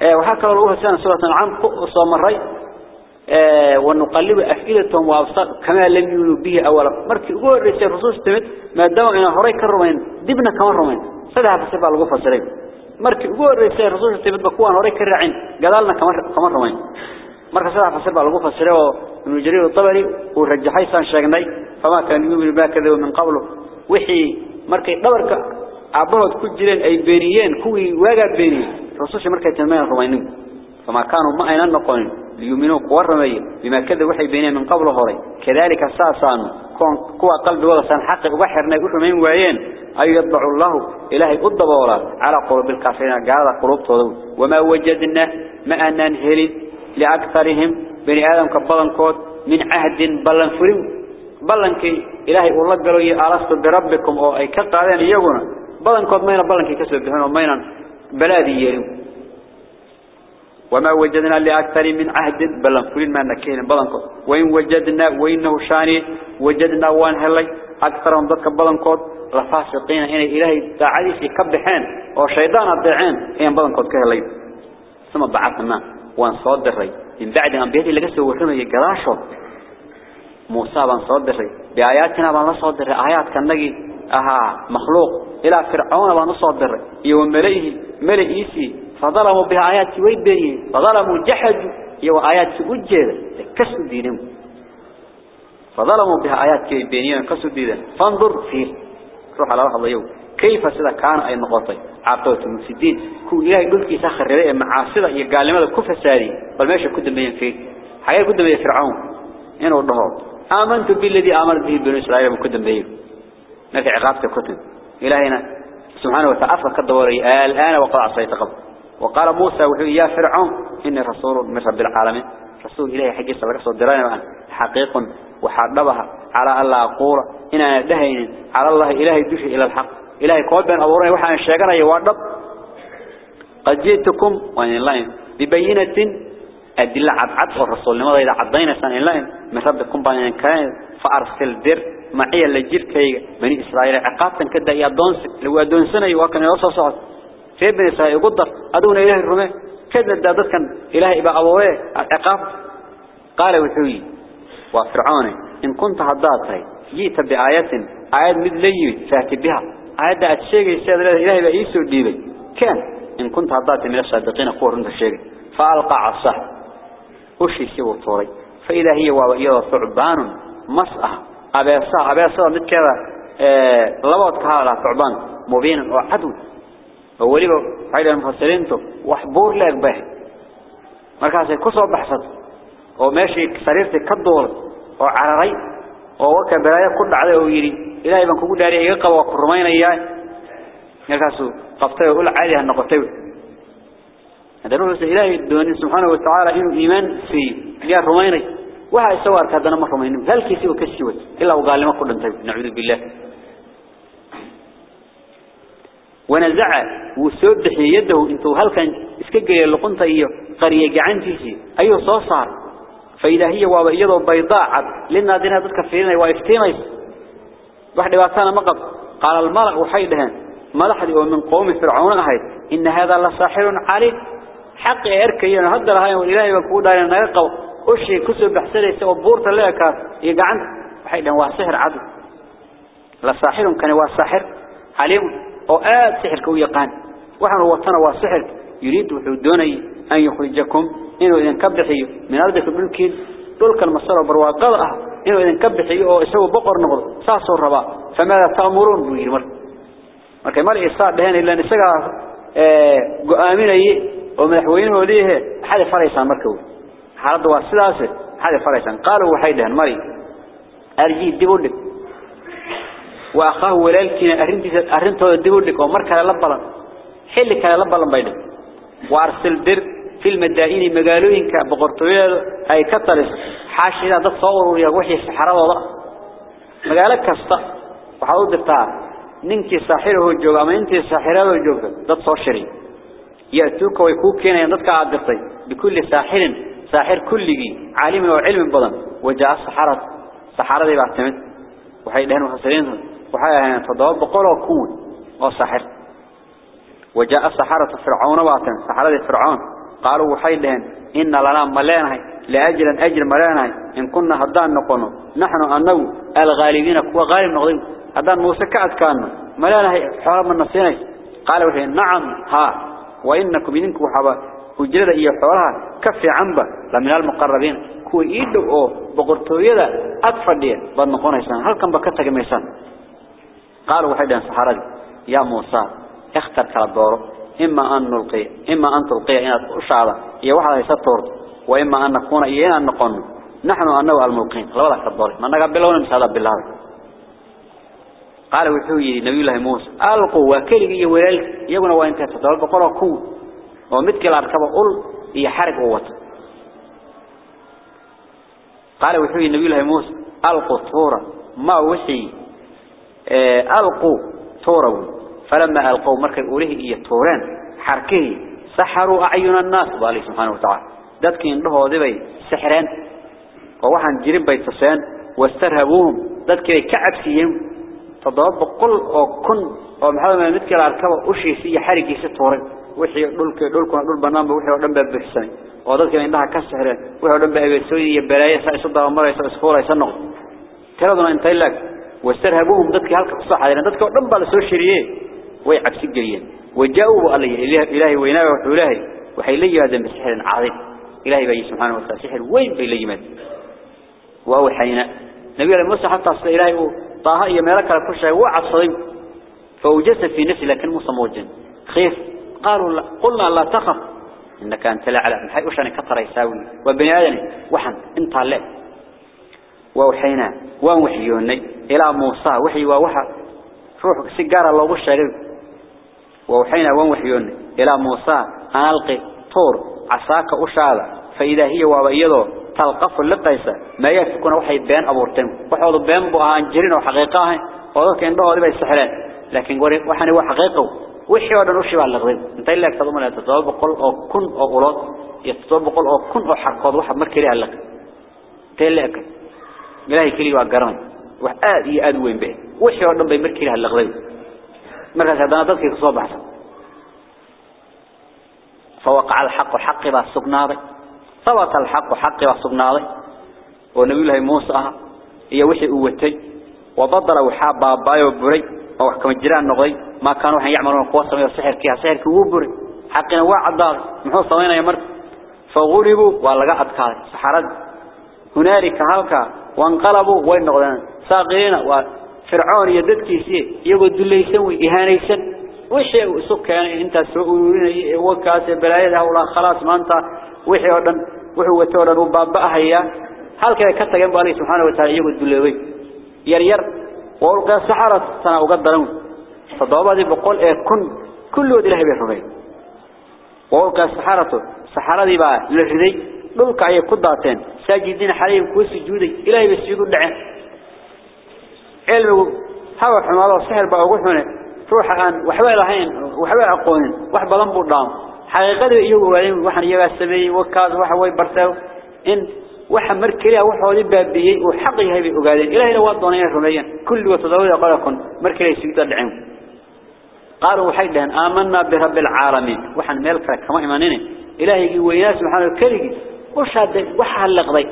اا إيه، وحكى له هو سنة سورة عن صمري اا ونقلب افئلتهم وافسق كما لم يولوا به أولا. مركا غور ريس الرسول تيمد ما دام ان هوراي كرومين دبنا كمان رومين. سدها بسبب لو فسرين مركا غور ريس الرسول تيمد بكون هوراي كرعين قالنا كمان كمان رومين. مركز سدا فسر بالغو فسره من جرير الطبري ورجحي سان شغني فما كان يمن باكذا من قبله وحي مركز دبرك عبود كل جيرين اي بيريين كوي واغا بيري رسوش مركز تنمين الرومانين فما كانوا ما اينان مقوين ليؤمنوا قوارمي بما كذا وحي بيني من قبله هري كذلك ساسان كون كوا قلب وغا سان حقق وحرنا يرمين وعيين أي يضع الله إلهي قد بولا على قلوب الكافرين قال قلوب وما وجدنا ما أنان هلد aadam ka badankood min ahdin ballan furin ballankii ilaahay uu la galo iyo alastu bi rabbikum oo ay ka qaadeen iyaguna badankood mayna ballankii ka soo bixin oo maynan balaadi yeelin وما وجدنا لأكثر من عهد بل فلين ما نكين بلنكود وإن وجدنا وإنه شاني وجدنا وان هلي أكثرهم ضدك بلنكود لفاسقين إن إلهي تعالي في كبحين وشيطان الضعين إن بلنكود كهلي ثم بعثنا وان صدري من بعد أن بيتي لقى سوى يقراشو موسى بان صدري بآياتنا بان صدري آيات كان نجي. أها مخلوق. إلى فرعون بان صدري يوم ملئه ملئيسي فظلموا بآيات ويبينين فظلموا جحدوا يو آيات وجهة كسر دينهم. فظلموا بها آيات ويبينين كسر دينهم. فانظر فيه. روح على واحد يوم. كيف سيدا كان أي نقطي عقوة المفسدين كو إلهي قلت كي ساخر رئي معاصرة يقال لماذا كفة ساري بل ماشي كدن بيين فيه حقيقة كدن بيين فرعون. إنه الضهور آمنت بالذي آمنت به بني إسرائيل ما في عقابة كتن إلهينا سبحانه وتعالى كدوري. الآن وقد عصيت قبل. وقال موسى وحي يا فرعون إني رسول من رب العالمين. رسول إلهي حقي سبق صدراني درانا حقيق وحربها على الله أقول إن أنا دهين على الله إلهي دوشي إلى الحق. إلهي قوات بين أبوري وحنا الشاقنا يوارد. قد جئتكم وإن الله ببينة أدلة عبعد والرسول لماذا إذا عضينا سنة الله من ربكم بين كان فأرسل در معي اللي جير كي بني إسرائيل عقابا كده يا دونس لو دون سنة يوكن يوصل صعد في بني إسرائيل يقدر أدون إله الرمي. كذا دادت كان إله إبا أبوه عقاب؟ قال وحوي وفرعون إن كنت هداتي جيت بآيات آيات مدلي فاتي أتشيغ السيد إله إبا إيسو ديبي. كان إن كنت هداتي من الصادقين قوة رنت الشيغ فألقى عصاه. وشي سيو الطوري فإذا هي وإيضا ثعبان مصأة. أبيصا أبيصا مد كذا آه لبوت كهذا ثعبان مبين وعدو. waliba waxay mufasiriintu wax buur leeg baa markaas ay ku soo baxsad oo meeshii sariirtii ka duulay oo إلا إبن كوكو داري إيقا وقرمين إياه نكاسو قفتي وقول عالي هنقطيب هذا نفس إلهي الدواني سبحانه وتعالى إنه إيمان في إياه الرمين وها يسوار كهذا نمى الرمين هل كيسي وكسيوت إلا وقال ما قلنا طيب. نعوذ بالله. ونزع وسودح يده إنتو هل كان إسكجل اللقنطة إيه قرية جعانتيه إيه صوصار. فإذا هي وابا يده بيضاعة لنا دينها تتكفرين إيه وافتيمه واحد واتانا مقب قال الملأ وحيدها ملحد ومن قوم فرعون أهيد. إن هذا لصاحر عليك حق إركيا هذا لهاي والإلهي وكودا. ينقو أشي كسب بحسنة وبورت لك يقعنت وحيدها واسحر عدو. لصاحر كان واسحر عليم. oo aad sixirka u yaqaan waxaan watana waa sixir yiriid wuxuu doonay an yukhrijakum inuu idin ka bixiyo min ardikum إنه إذن كبحي أو إسهو بقر نغض ساسو الربا فماذا تأمرون؟ بوير مر مركا مالي إصاب بهين إلا نساقا آه، قؤامين أي ومنحوينه ليه حالي فريسان مركو حالي دوار سلاسة حالي فريسان. قالوا وحيد لهن مري أرجي الدبور لك. وأخاه ولالكين أرنتو الدبور لك ومركا للبلا حلكا للبلا بايدك وأرسل درد في المدائن مقالوين كبقرطوية أي كترس. حاش إذا ده صور ويروحي السحرة وضع. مقالك كستا. وحاول دفتار ننكي ساحره الجوغ أما انتي ساحره الجوغ ده صور شري يأتوك ويكوك كينا ينددك عدقتي بكل ساحر. ساحر كله عالم وعلم بضن وجاء السحرة سحرة دي بعتمد. وحي لهن وحسرينهم وحيا تضاد بقول كون وصحر وجاء سحرة فرعون واتن سحرة فرعون. قالوا وحي إن لنا ملانه لأجلا أجل ملانه إن كنا هدان نقنه نحن أنه الغالبين كوا غالب نغضب هدان موسى كعد كانوا ملانه حرام من نصينه قالوا وحي نعم ها. وإنكم إنكم حبا. وجرد إيا حوالها كفي عنبا لمن المقربين. kuwa ii dhow oo boqortooyada ag fadhiya baad noqonaysaan halkan ba ka tagamaysaan qaal waxay dhahan saxaradii yaa إما أن نلقي إما أن تلقي إن أشعر يوحد يسطر وإما أن نكون إينا نقن. نحن أنه الملقين. لا والله تبضل ما نقبلون مسألة بالله. قال وحوي نبي الله موسى ألقوا وكلي ويل. يقولوا وإن تفضل بقرة كون. ومدك الأركب قل يحرق قوته قال وحوي نبي الله موسى ألقوا الثورة ما وحي إيه، ألقوا ثورة فلما ألقوا مركب أوليه إيا طوران حركه سحروا أعين الناس. بالله سبحانه وتعالى. ذاتك إنه ذبي سحران ووحن جريب بيتصان واسترهبوهم. ذاتك كعب سيهم تضرب قل أو كن أو محاول ما متك الأركبة أشي سي حركي ستوران وحي دولك دولك دول بنام وحي ودن ببحسن oo dadka indhaha ka sixreen wuxuu dhan baa abeesooyin iyo balaayo sa isu daba marayso isfuuraysa noqdo tiraduna intay lag wastarhabuhum dadkii halka way cabsi geliyeen wajaawu alayhi ilaahi weynaa wuxuu ilaahi waxay la yimaadeen bisixrin caadid ilaahi baa subhanahu wa ta'ala sixir weyn bay la yimaadeen waa waxayna nabi muuse hatta sida ilaahi uu taaha iyo meelo kale ku sheegay waa cabsaday في نفسه لكن موسى موجن خيف قالوا لا قلنا لا تخف إنك أنت لعلى محي وشان كتر يساوي وبني آدم وحن انت لا ووحينا ووحيوني إلى موسى وحي ووحى روحك سجارة الله بالشريف ووحينا ووحيوني إلى موسى. أنا ألقي طور عصاك أشعلا فإذا هي وبيضه تلقف اللقيسة ما يفكون وحي بين أبورتين. وحوض بين بوها أنجرين وحقيقاها وذلك إنه لبا السحران لكن قولي وحني وحقيقه وحي ودن وشي اللقضين انت إلا يكتضم أن يتطوب قل أو كن أو أولاد. يتطوب قل أو كن أو حرقود وحب مركري هلق انت إلا يكتض إلهي كلي وقرن. وآد يآد وين به. وحي ودن بي مركري هلقضين مركز هذا ضدك يتصوب أحسن. فوقع الحق حق بها السقناضي ثبت الحق حق بها السقناضي ونبي الله موسى هي وحي أوتي. وبضل وحاب بابايا وبري. أو حكم الجيران نغضي ما كانوا يعملون قوة من السحر كيها. سحر كوبري حقنا وعد دار. محو صوينا يا مرد. فغلبوا واللقاء أدكار. سحرد هنالك هالكا وانقلبوا. وين نغضان ساقرين وفرعون فرعون يدك يددكيسي يغو دليسان وإهانيسان وشي سكان انت سعورين وكاسي بلايد هولا خلاص ما انت وحي وردن وحي وطورن وبابا أحيا هل كده كتا جنب علي سبحانه وتعالى يغو دليسان ير ير وقلق السحارة سنة وقدرون فضوابا دي بقول إيه كن كله دي لهي بحرمين وقلق السحارة السحارة دي بقى للحدي للقعية قداتين ساجدين حليم كوسي جودي إلهي بسيقوا اللعين علمه هذا السحر سحر وحنا روح عن وحول الحين وحول عقون وحبلن بردام. حقيقته يجوا عليهم وحن يبى السبي وكاد وحوي برتاو. إن وح مركلة وحولي بابي وحقي هاي بأوجهين إلى هنا وضعناه رميا كل وتزود قلقن. مركله سيدر العين قالوا حيدا آمنا برب العالمين. وحن ملك كما إيمانين إلهي ويناس سبحانه الكريم وشاد وحال لقضي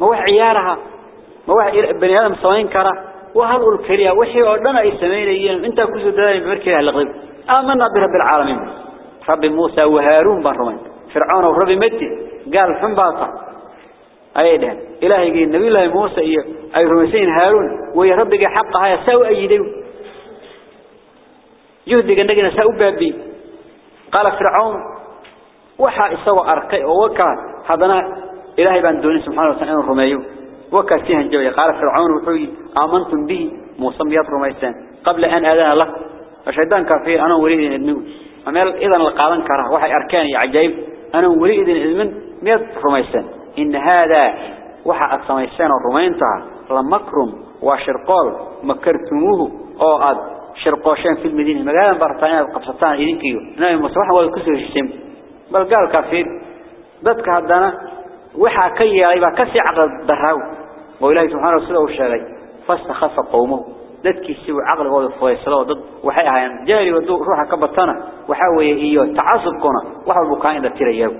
ما وح عيارها. ما وح بنيادم صوين كره وهل الكريا وحي أردنا أي سمينيين أنت كسو دادين بمركي هلقضي آمنا برب العالمين. رب موسى وهارون بارمين فرعون ورب متي قال حنباطا أي ده. إلهي قال نبي الله موسى أي رمسين هارون. ويا ربك حقها يساو أيديو يهدي قنقنا ساو بابي. قال فرعون وحا إسوا أرقي ووكا هذا إلهي بان دوني سبحانه وتعالى رميو. وكا فيها جوي قال فرعون وحوي آمنتم به. موسى ميات رميسان. قبل أن أذان له الشيطان كافي أنا وليد إذنه. أمال إذن القادن كره وحي أركاني عجيب. أنا وليد إذن ميات رميسان. إن هذا وحا أكسميسان الرمينتها لمكرم وشرقال مكرتموه. أو أد شرقاشين في المدينة. مقالا برطانية قبصتان إذن كيو نايم مصباح والكسر الشم بل قال كافي ذاتك هدانا وحا كي يبا كسي عقل دراو وإلهي سبحانه وتعالى وشارك فاستخف قومه دكي سوى عقل قوله فيصلوا ضد وحي هاين جاري ودو روحا كبتانا وحاوي إيو تعصب كنا وحاو البقائن دا ترياب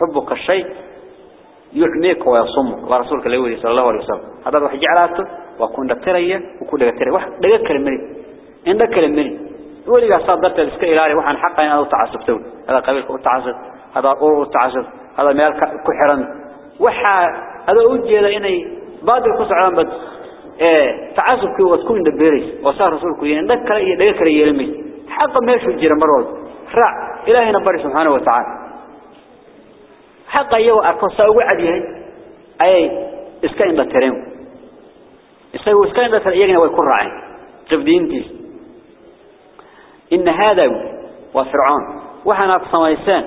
حبك الشيء يحميك ويصمك ورسولك اللي يولي صلى الله عليه وسلم هذا الوحي جعلاته وكون دا ترياب وكون دا ترياب وحاو دا كلم مني إن دا كلم مني يولي قصاد دا تلسك إلالي وحان حقا ينا دو تعصب تول هذا قبيل قول تعصب هذا قول تعصب هذا ميال كحران وحا هذا أجي لإني inay baadil ku socdaan bad تعصبك وتكون دبيريس وصار رسولك يندك كلا يدك كلا يلمي حق ما يشوف جرى مرود رع إلهنا بر سبحانه وتعالى. حق يو أركض وعديه أي إسكان بتريم إسكان إسكان بتريم ويكون راعي تبدينتي إن هذا وفرعون وحنا في سمايسان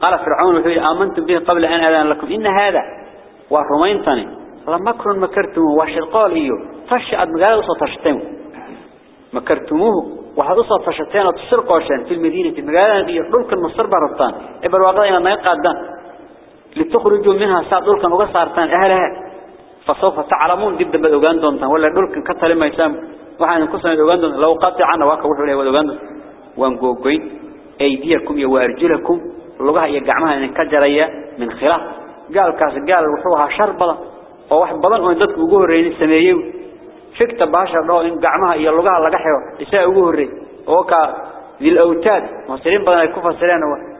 قال فرعون وحي آمنتم به قبل أن أذان لكم. إن هذا وحرمينتني لمكر مكرتموه وشرقال إيو فشعد مقالة وصتشتموه مكرتموه وحد وصتشتين وتسرقوشين في المدينة في المقالة إيو دولك المصر برطان إبر واقعنا ما يقعدان لتخرجوا منها ساعة دولك مقصارتان أهلها فسوف تعلمون جدا بدوغان دونتان ولا دولك كتل ما يسام وحنا نكسر بدوغان دونتان لو قطع عنا واقع وحولي دونتان وانقوقين أيديكم وأرجلكم. لغها يقعمها إن كجرية من خلاف. قال كاس قال وحوها شربة فواح بلان وندت وجوه الرئي سميو شكت باشر راه إن قعمها يلقى على جحيو إساء وجوه الرئي هو كا ذي الأوتاد مسلم بنا الكوفة سلنا و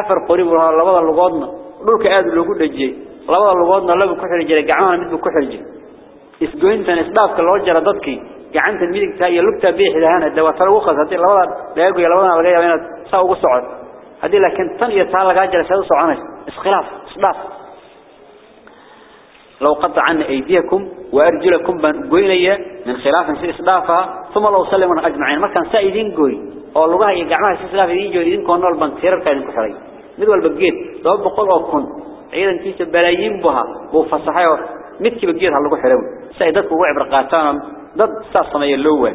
أفر قريب الله لبض اللقاضنا لوك عاد لوجود الجي لبض اللقاضنا لبض كحل الجي قامها ندب كحل الجي إسجون تنسباب كل وجه ردتك قامت الميلك تاي لوك تبيح له هنا دوا فرو خذ هذي لبض لا يجوا لبضنا ولا يجوا ساو قصعد هذي لكن تن يسال قاجر ساو صعنش إسخلاف إسباب لو قطع عن أيديكم وأرجلكم بقوينية من خلاف في إصدافها ثم لو سلمنا أجمعين. ما كان سائدين قوي. أو يقعمها في إصلاف يدين جو يدين كون البنك سيرر كان كحري مدوا البقيت. لو بقول أو كن أيضا تيس بلايين بها. بوفصحية متك بقيت هاللغة حرم. سائدتك وعبر قاتانا ضد ساسمي اللوة.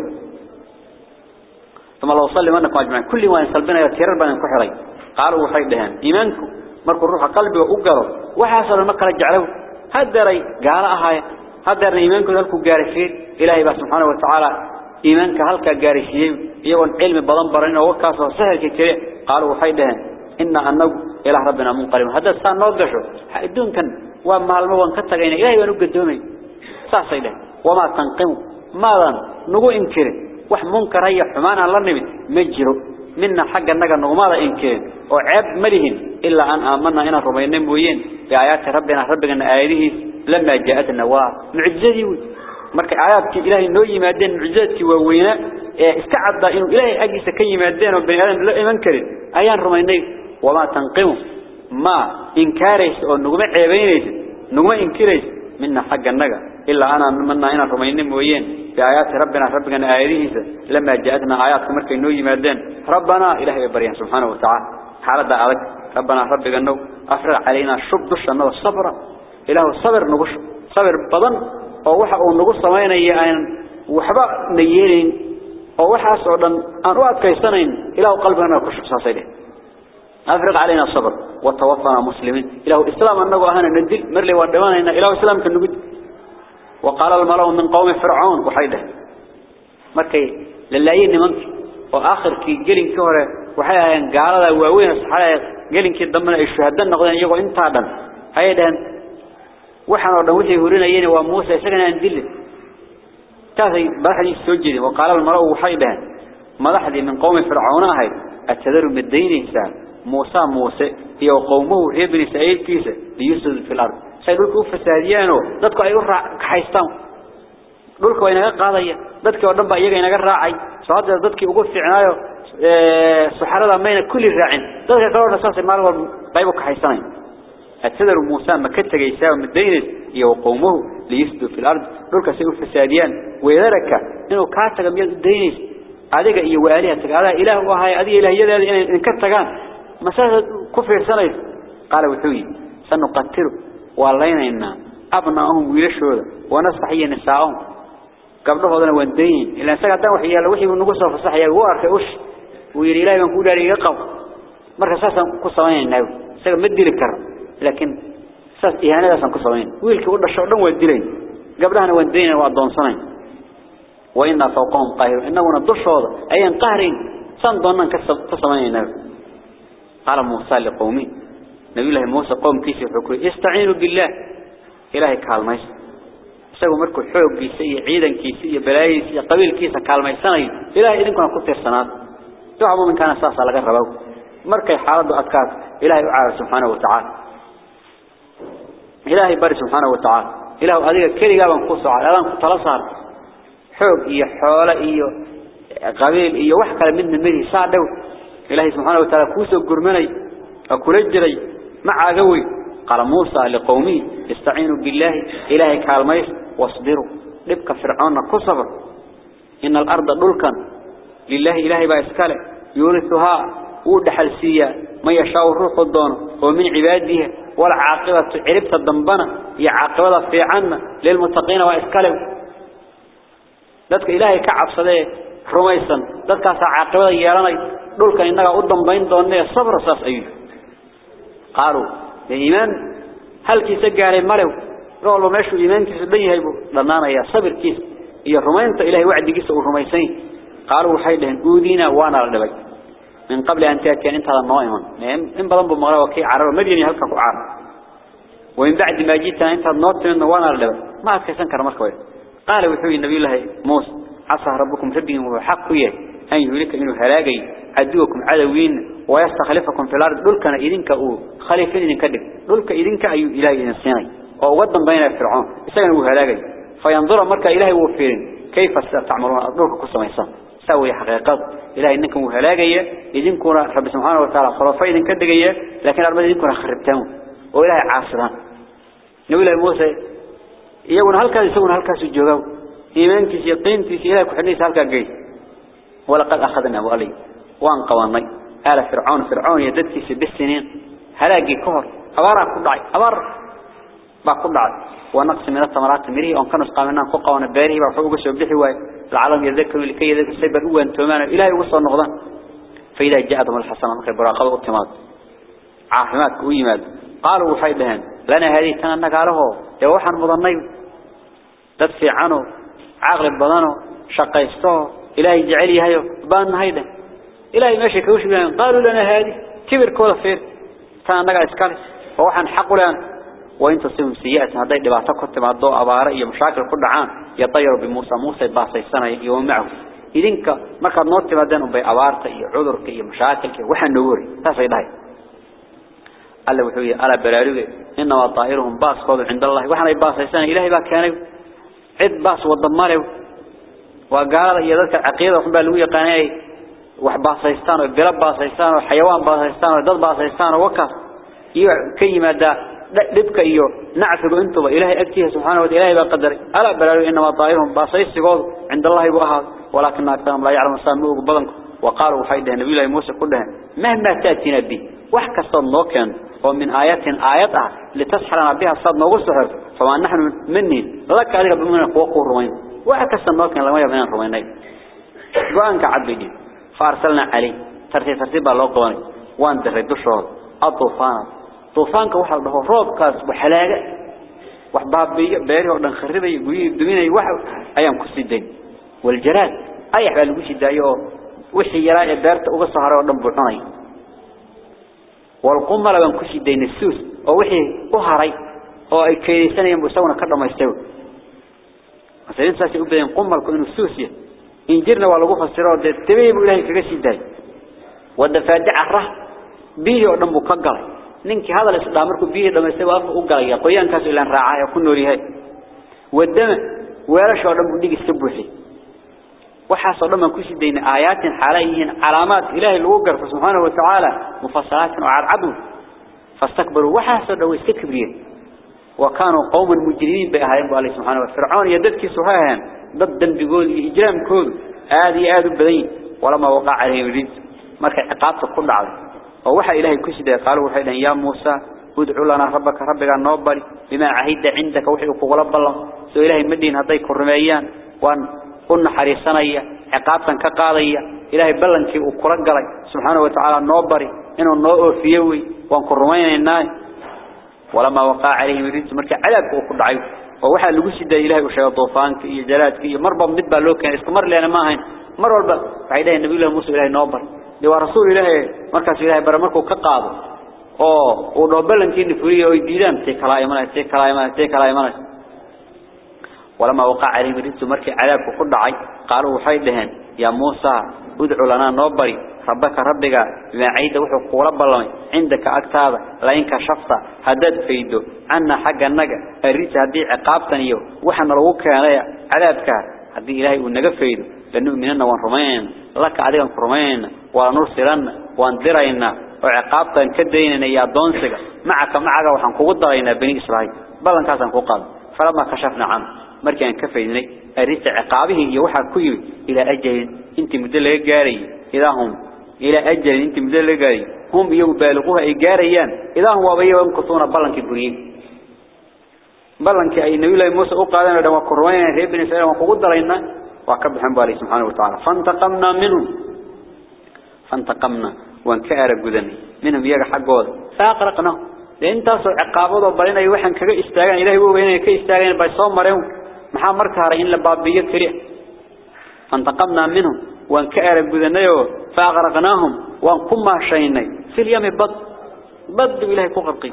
ثم لو سلمناكم أجمعين. كل ما ينسلبنا يتيرر بنا كحري قالوا وحيد دهان إيمانكم. مركوا الروح قلبي وأقروا. وحاصل المكة رجعلوا هدري قال أهاي هدرنا إيمانك هلكو قارسين إلهي بس سبحانه وتعالى إيمانك هلك قارسين يقول علم بضن برين وكاسه سهل كتير. قالوا وحيدهن إن أنه إله ربنا منقلب. هذا السان نوقشه حيدون كان وما الموان كتغين إلهي ونقدومي إله وما تنقموا ماذا؟ نقو إنكره وح منكر هي حمانا الله نبي مجروا منا حق النجا نغماذا إنكره وعب ملهن إلا أن آمنا إن ربنا بوين بآيات ربنا ربنا آياته لما جاءتنا ومعجزتي marka aayadki ilaahay noo yimaadeen mucjizadki waaweyna ee iska cadda inuu ilaahay agiisa ka yimaadeen oo bani'aadam la iman karin ayaan rumaynay wama tanqimu ma inkaarays oo nuguma ceebaynaysa nuguma inkirays minna xagganaga ana manna ina rumaynay mooyeen biaayaati rabbina rabbigana aayadihiisa lama jaa'atna aayadka markay noo yimaadeen rabbana ilaahay bariyaan subhanahu wa ta'ala xaalada adag ربنا رب جنو أفرغ علينا شب دش النظر صبرا إله الصبر نقش. صبر بدن أو وح أو نقص سمينا يان وحبا نيرين أو وح أصعدا أن وقت كيسنين إله قلبنا كش صاصيله أفرغ علينا الصبر. وتوفنا مسلمين. إله الإسلام أنه أهنا ندل مرلي ودوانا إن إله الإسلام كنقول وقال الملأ من قوم فرعون وحيده. مركي للايين نمنك وآخر كي قلن كهره وحيا قال له واوين الصحراء قلن كي ضمن الشهداء نقضان يقول إنت عدن هيدان وحنا ودن وحي هورينا يين وموسى سكنا اندل تاثي بحدي السجد وقال الملأ وحيده. ملحدي من قوم فرعون هاي. أتذر من الدين موسى موسى هي وقومه ابن سعيد كيسة. ليسد في الأرض. سيقولوا فساديانو dadku ay u raaxaystaan dhulka way naga qaadaya dadkii oo dhan ba iyaga inaga raacay sababta dadkii ugu fiicnaayo ee suxarada mayna kulli raacin dadka kale oo nasaas maal wal qayb ka haysanay atadar muusa ma ka tagaysaa madaynis iyo qowmuhu liyisdu fil ard dhulka say u fasaadiyaan weerarka inuu ka taga miyad daynis adiga iyo waaliha tagaada ilaah oo واللينا أبنائهم ويلشودا ونصحي نساءهم قبلهودنا وندين إلا دم وحيا لو وحي ونقصه في الصحيح وارك وش ويري لا ينقول لي يقف مرة أساسا قصوين ناو سجى مدي الكر لكن أساس إهانة أساسا قصوين ويلك ولا دم وديلين قبلها وندين وأضون صنين وإن فوقهم قاهر إنه ندش هذا أي قهرين صندونا كسب قصوين ناو قال موسى لقومي نبي الله موسى قوم كيس يحكوا؟ استعينوا بالله. إلهي كالميس. سووا مركو حوق كيسي عيدا كيسي بلايس قبيل كيسا كالميساني. إلهي إذن كنا كنت السنات دعوا من كان أساسا لغا رباو مركي حالة أذكار إلهي أعالى سبحانه وتعالى. إلهي باري سبحانه وتعالى. إلهي أذيك كلي قابا نقصوا على أذان كنت لصار حوق إيا حولة إيا قبيل إيا وحكا من المدي ساعدو إلهي سبحانه وتعالى كوسو قرمني أكولجري. مع ذوي قال موسى لقومه استعينوا بالله إلهي كالميس واصبروا. لبك فرعون كصبر إن الأرض دلكا. لله إلهي بأسكاله يورثها ودحل سيا. ما يشاء الروح الدون. ومن عباده والعاقبة. عربت الضنبنة هي عاقبة في عنا. للمتقين وأسكاله ذاتك إلهي كعب صديه رميسا. ذاتك عاقبة ياراني دلكا إنك أدن دوني. صبر ساس أيوه. قالوا الإيمان هل كيس جاري ملو قالوا ماشوا إيمان كيس بيه يبو ضمانا يا صبر كيس. يا رمينت إلهي وعد كيس ورميسين قالوا حيلهن أودينا وأنا لبك من قبل أن تأتي أنت هذا النائم إن بضم بمغرى وكي عرب مديني هلك عرب وإن بعد ما جيت أنت النوت من وأنا لبك ما كيسان كرمك قال وحوي النبي الله موسى عصى ربكم ربهم وحق أن يهلك إنه هلاقي. عدوكم عدوين ويستخلفكم في الأرض. دول كان إذنك أو خليفة إذنك دك دول كإذنك أي إلهي إنساني ووضا بين فرعون. يسألوا هلاقي. فينظر مركا إلهي وفيرين كيف ستعملون؟ دولك قصة ميسان. سوي حقيقات. إلهي إنكم هلاقي. إذنكم رب سبحانه وتعالى خلافة إذنك دقية لكن أربع إذنكم خربتهم. وإلهي عاصران. نقول موسى. يقول هل كان يسوون؟ هل كان سجوغو إيمانك يقين في إلهي كحديث هل جيد ولقد أخذنا وعلي وان قواني آل فرعون فرعون يددكيس بالسنين هلاقي كهر أبارا كدعي أبار. با كدعي. ونقص من الثمرات مريه وان كانوا سقامنا قوقا باريه وحوق سبحي واي. العالم يذكر لكي يذكر السيبر هو انتمانا إلهي وصل النغضان فإذا جاءتهم الحسنة مخي براقب والتماد عاحمات ويماد قالوا وحيدهن. لنا هذه تنانك عليه يوحا مضنين. تدفع عنه. عقل بدنه شقيسته. إلهي جعلي هايو. بان هيدا إلهي ماشي كوش بلان قالوا لنا هذه كبر كولا فير كان نقع إسكالي ووحن حق لأن وإن تصيبهم سيئة. هذا دبعتا كنت مع الضوء أبارة إيا مشاكل كل عام. يطيروا بموسى. موسى باصي السنة يوم معه. إذنك مركز نوت مدانهم بي أبارة عذرك إيا مشاكل وحن نوري. تاسي لهي الله وحوية. ألا بلاروه إنما طائرهم باص قوضوا عند الله. وحن باصي السنة إلهي با كانوا. عد باص والضماره وقال يدك عقيدة وحبا لو يقاني وحباصيستان وبلب باصيستان وحيوان باصيستان ودد باصيستان وكاس يو كيما دا دبك إيو نعفق انتبه إلهي أكتيه سبحانه وتعالى بقدر ألا بلالو إنما طائرهم باصيستقوض عند الله بأهاد ولكن أكثرهم لا يعلم السلام بضنك وقالوا وحيد النبي الله موسى كلها مهما تأتينا به وحكى صد نوكن ومن آيات آيات لتسحرنا بها صد نوغ السحر فما نحن مني لك هذه بمنا قوة الروين وحكى صد نوكن لما يبنى الروينين وأنك عبدي فارسلنا عليه ترتيب ترتيب الله قواني وان درد الشهر الطوفان. طوفانك وحل له روب كاس وحلاقة وحباب بيري ودن خربي دميني وحو أيام كسيدين والجراد. أي حبال وشي دايو. وحي uga soo haray oo dhan buuxnay wal qumala ban ku shideyn suus oo ay keeysanayeen busawna ka dhameystay asayn saasi u been qumalku inuu yahay إن جرنا ولا جوف السراء تبي بقوله كجسيدي وده فادع ره بيه ودم مكجل نينك هذا الأمر كبيه دم السواف وقال يا قيان كاس إلى الرعاء يكون نوريه ودم ويرش ودم بديك سبوسي وحصل لما كوسي دين آيات عليه علامات إله الوجر فسبحانه وتعالى مفصلات وعرضه فاستكبروا وحصل لو استكبرين. وكانوا قوما مجرمين بأهل الله سبحانه وفرعون يدك سهاهم. ضد بيقول إجرام كود هذه هذا بذي ولما وقع عليه وجد مرك عقاب كل عظيم ووحى إلهي كشدة قال وحى إلهي يا موسى ودعو لنا ربك. ربك النوبري بما عهد عندك. وحي وقوة رب الله سو إلهي مدين هطيك الرميان وأن قلنا حريصانية عقابا كقاضية. إلهي بلنك وقرق لك سبحانه وتعالى النوبري إنه النوء فيوي. وأن كرمين الناي ولما وقع عليه وجد مرك عذاب وقل عيوه ووحا لقسي دا إلهي وشيء طوفانك إيه جلاتك إيه مربا مدبا لوكا استمر لأنا ما هين مر والبا فعيدها النبي الله موسى إلهي نوبر لو رسول إلهي مركز إلهي برمركو furiyo ay diidaan tii kala imanay tii kala imanay tii kala imanay ولما وقع عليهم الرجس مركي عذابك كدعي قالوا وحيدهن يا موسى ادعو لنا نوبري ربك ربك بما عيد وحو قول بالله عندك أكتاب لئن كشفت هدد فيدو عنا حق النجا الرجس هدي عقابتني وحن روك عذابك هدي إلهي ونجا فيدو لنؤمننا ونرمين لك عليهم فرمين ونرسلن وانذرين وعقابتا كديننا يا دونسك معك معك وحن قوضنا بني إسرائيل بلن كاسن قوقال فلما كشفنا عنه markii aan ka faydnay arrinta ciqaabihi iyo waxa ku yimid ila ajalin intii muddo laga gaaray ilaahum ila ajalin intii muddo laga gaaray hum iyo baaliquha ay gaarayaan ilaahum waa bayo kutuna balanki buriyay balanki ay nabi ilaahay Muuse u qaadeen oo waa korwayeen reer bani Israa'iil waa kugu darayna waa ka bixin baa subhanahu wa ta'ala fantaqamna minhum fantaqamna waan ka aragudanay minhum iyaga maxaa marka hore in la baabiyo kaliya fantaqamna minhum waan ka aragudanayoo faaqraqnaahum waan ku maashaynay fil yami bad bad ilaahay ku qarqi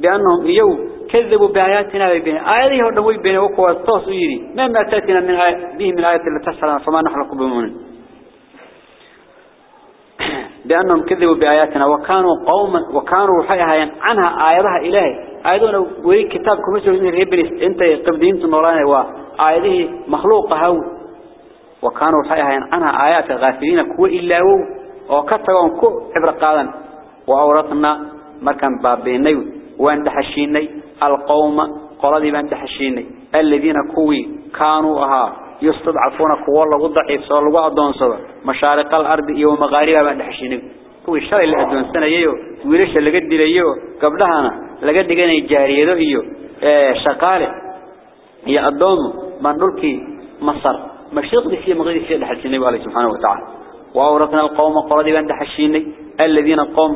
بأنهم يو كذبوا بآياتنا بين آياته ودوي بين وقوة الطاس يري ما ما تأتينا من آية به من آيات اللي تسحلنا فما نحلق بمؤمن بأنهم كذبوا بآياتنا وكانوا قوما وكانوا حيها عنها آياتها إلهي آياتنا ولي كتاب كمسوا من الإبليس أنت قبدين تنوراني وآياته مخلوقة هو. وكانوا حيها عنها آيات غافلين كو إلا هو. وكتبهم كو عبر قادا. وأورطنا مركان بابيني وان دحشيني. القوم قردي بان دحشيني. الذين كوي كانوا أها يستضعفون كوا الله ضعيف. صار الله أدون صبر. مشارق الأرض يوم مغاربها بان دحشيني. كوي الشر اللي أدون سنة يو ويرش اللي قد ليو قبلها لقد جاني جارية يو شقالة هي أدون من نلقي مصر مشرق في مغرب في دحشيني عليه سبحانه وتعالى وأورثنا القوم قردي بان دحشيني الذين قوم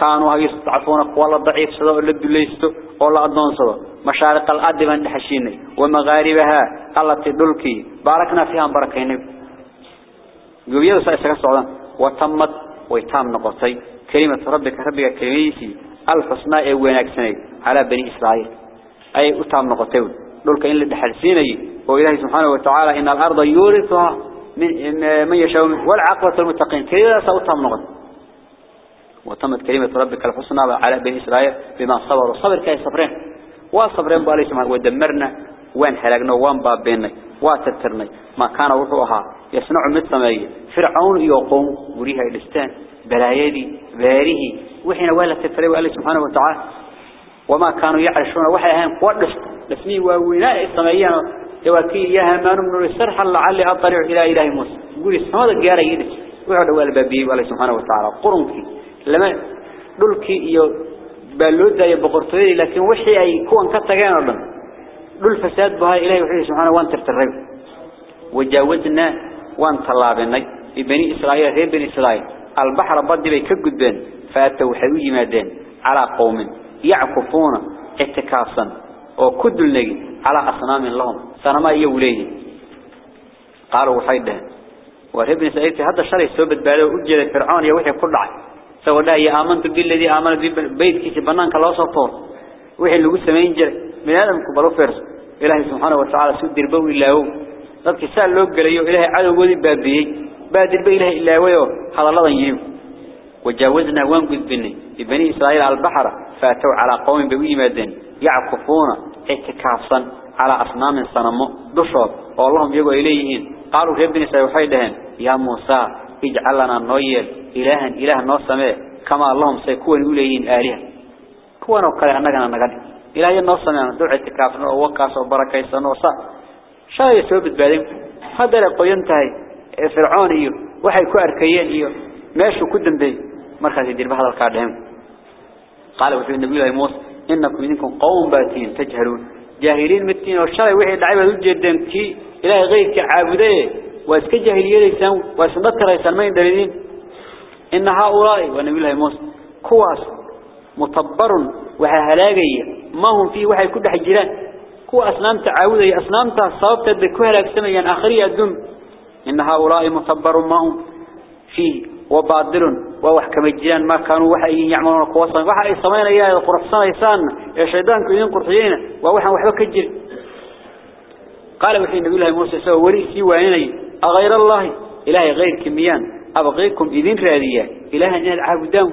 كانوا يستضعفون قوة ضعيف صدق اللي دليستو والله أدون صدق مشارق الأرض من دحشيني ومغاربها التي دلكي باركنا فيها بركين قبيض سأسك السعودان وتمت ويتام نقطي كلمة ربك ربك كلميسي الحسناء ويناكسني على بني إسرائيل. أي أتام نقطي دلك إن لدحسيني وإلهي سبحانه وتعالى إن الأرض يورثها من, من يشاء والعقبة المتقين كلمة سأتام نقطي وتمت كلمة ربك الحسنى على بني إسرائيل بما صبروا. صبر كاي صبرين. وصبرين بالله سبحانه. ودمرنا. وين حلقنا؟ وين بابينا واتترنا ما كان وحوها يصنع مثل فرعون يقوم وريها الإستان بلايدي باريه وحين ولا تفريوا الله سبحانه وتعالى وما كانوا يعرشون وحي أهم قوة لسمي وويناء السمايين يواكي يا همان من السرح لعلي أطلع إلى إله موسى يقول السماء الجارة يدش وعد والبابي والله سبحانه وتعالى قرنك لما دلك iyo baalooda iyo boqortooyada laakiin wixii ay kuwan dhul fasaad baa ilaahay wuxuu subhanahu wa ta'ala wajaawazna waan talaabinay ibni israa'iil reer bani israa'iil البحر بدي بي yimaadeen ala qowmin yackufuuna itikaasan oo ku dulnagi ala asnaamin lahum sanama iyo waleeyay qaalu waxay dhahan ورب سعيد هذا شرع سو بدباده u jeeday fircoon iyo wixii ku dhacay soo dhaay aamantu billadii aamana bi beedkiisa banaanka loo soo toor wixii lagu sameyn jiray bini'aadamku baro firs ilaahay subhanahu wa ta'ala suu dirbo ilaahu dadkii saa loo galayo ilaahay cadawgoodii baabiyay بادر به إله إلا ويو هذا الله يجيب وجاوزنا وانقذ بني. بني إسرائيل على البحر فاتوا على قوم بوي مادين يعكفون اعتكافا على أصنام صنم دشور واللهم يقول إليهن. قالوا في ابن إسرائيل حيدهن يا موسى اجعل لنا نويل. إلها إله نوصمه كما اللهم سيكون إليهن آلهة. كوانا وقال أنك إلى إلهي النصنا دعاء تكافنا ووقاس وبركة سنوصا شاي يسوي بالبالين هذا لقينتهي فرعون إيو. وحي كأركيين إيو. ماشو كدن بي. مركز يدير بحضر كاردهم قال وفي النبي الله موسى إنكم إنكم قوم باتين تجهلون. جاهلين متين وشاي وحي دعيبا جدن. كي إلى غير كعابده واسك جاهلية ليسان. واسمتر يسلمين دليلين إن هؤلاء ونبي الله موسى كواس متبرون ma hum fi waxay ku dhex jiraan. Kuwa asnaamta caabuday asnaamta sababteed bay ku halaagsamayaan aakhiriya adduun. إن هؤلاء مصبر معهم فيه وباطل ووحكم الجيران ما كانوا وحي يعملون قوصا وحي صمين إياه قرحصان إيسان يا شيطان كلين قرحيين ووحا وحبك الجير قال وحي النبي الله موسى سوى وريسي وعنيني أغير الله إلهي غير كميان أبغيكم إذن رادية إلهي أن العابدان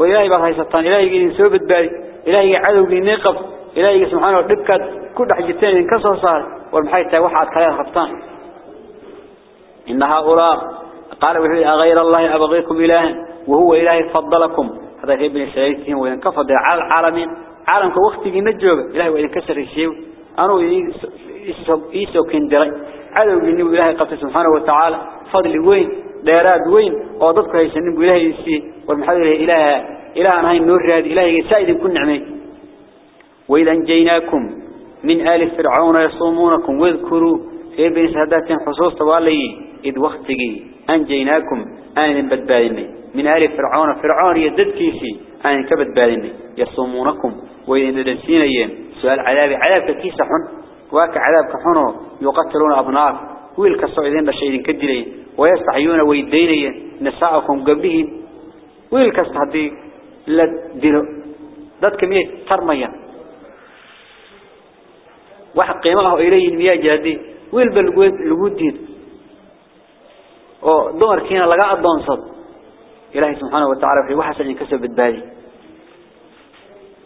وإلهي بغي سطان إلهي إذن سوبت بالي إلهي عدو نقف إلهي سبحانه وتعالى كل حاجتين انكسر صار. والمحيط وحد خلال خفتان إن هؤلاء قال وحي غير الله أبغيكم إلها؟ وهو إله فضلكم. هذا في ابن سعيدهم وإن كفض على العالمين عالمك وقت نجوب. إله وإن كسر الشيء. أنا إيسو كندري. عدو جنب إله قبل سبحانه وتعالى. فضل وين؟ ديراد وين وضدك يسنب إله يسي والمحاضر إله إله أنا هاي النور هذه إله سائد كن نعمي وإذا انجيناكم من آل فرعون يصومونكم واذكروا في ابن سهدات حصوص طوالي إذ وقتي أنجيناكم أن بدبادني من آل فرعون فرعون يدد كيسي أن كبدبادني يصومونكم وإذن دنسينيين سؤال عذاب عذاب كيس حن واك عذاب كحنو يقتلون أبناء ويل كسو عيدين بشيدين كدلين ويستعيون ويدينين نساءكم قبلهم ويل كسو هدي لدلو داد كمية ترميا واحد قيمه إليه المياه جادي ويل بالقود الودين ودمر كينا لقاء الدونصد إلهي سبحانه وتعالى في وحسن كسب بالبالي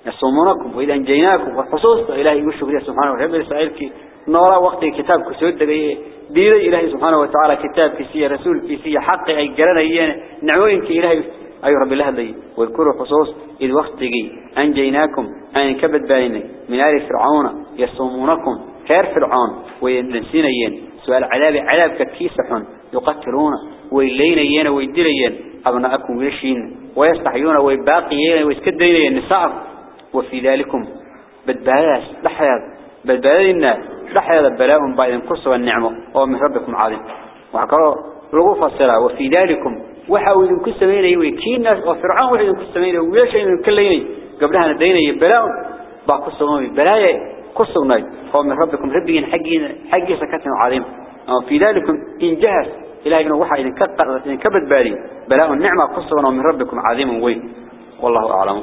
نصومونكم وإذا أنجيناكم وخصوصة إلهي وشكري سبحانه وتعالى إسرائيل نورا وقت الكتاب كسود دقيه ديره إلهي سبحانه وتعالى كتاب في كسية رسول كسية حق أي قرن أيان نعوين كإلهي أي رب الله دي والكل خصوص إذ وقت دقي. أنجيناكم أن كبد بيني. من آل فرعون يصومونكم. كار فرعون وينسين أيان سؤال علاب علاب كتكيسحون يقتلون ويلين أيان ويدير أيان أبناءكم ويشين ويستحيون ويباقي أيان ويسكدين أيان وفي ذلكم بدباس لحياة. بدباس الناس. لحياة بلاء بعد كرس والنعمة. ومن ربكم عظيم. وحكروا لغو فصلا وفي ذلكم وحاول إذن كسمين ويكين وفرعون وحاول إذن كسمين ويشين كلين قبلها ندين بلاء باقصوا بلاء قصوا هو من ربكم ربين حقين. حقي سكتنا عظيم. في ذلك إن جهز إلهي إنه وحا إذن كبد بالي. بلاء النعمة قصوا من ربكم عظيم وين والله أعلم.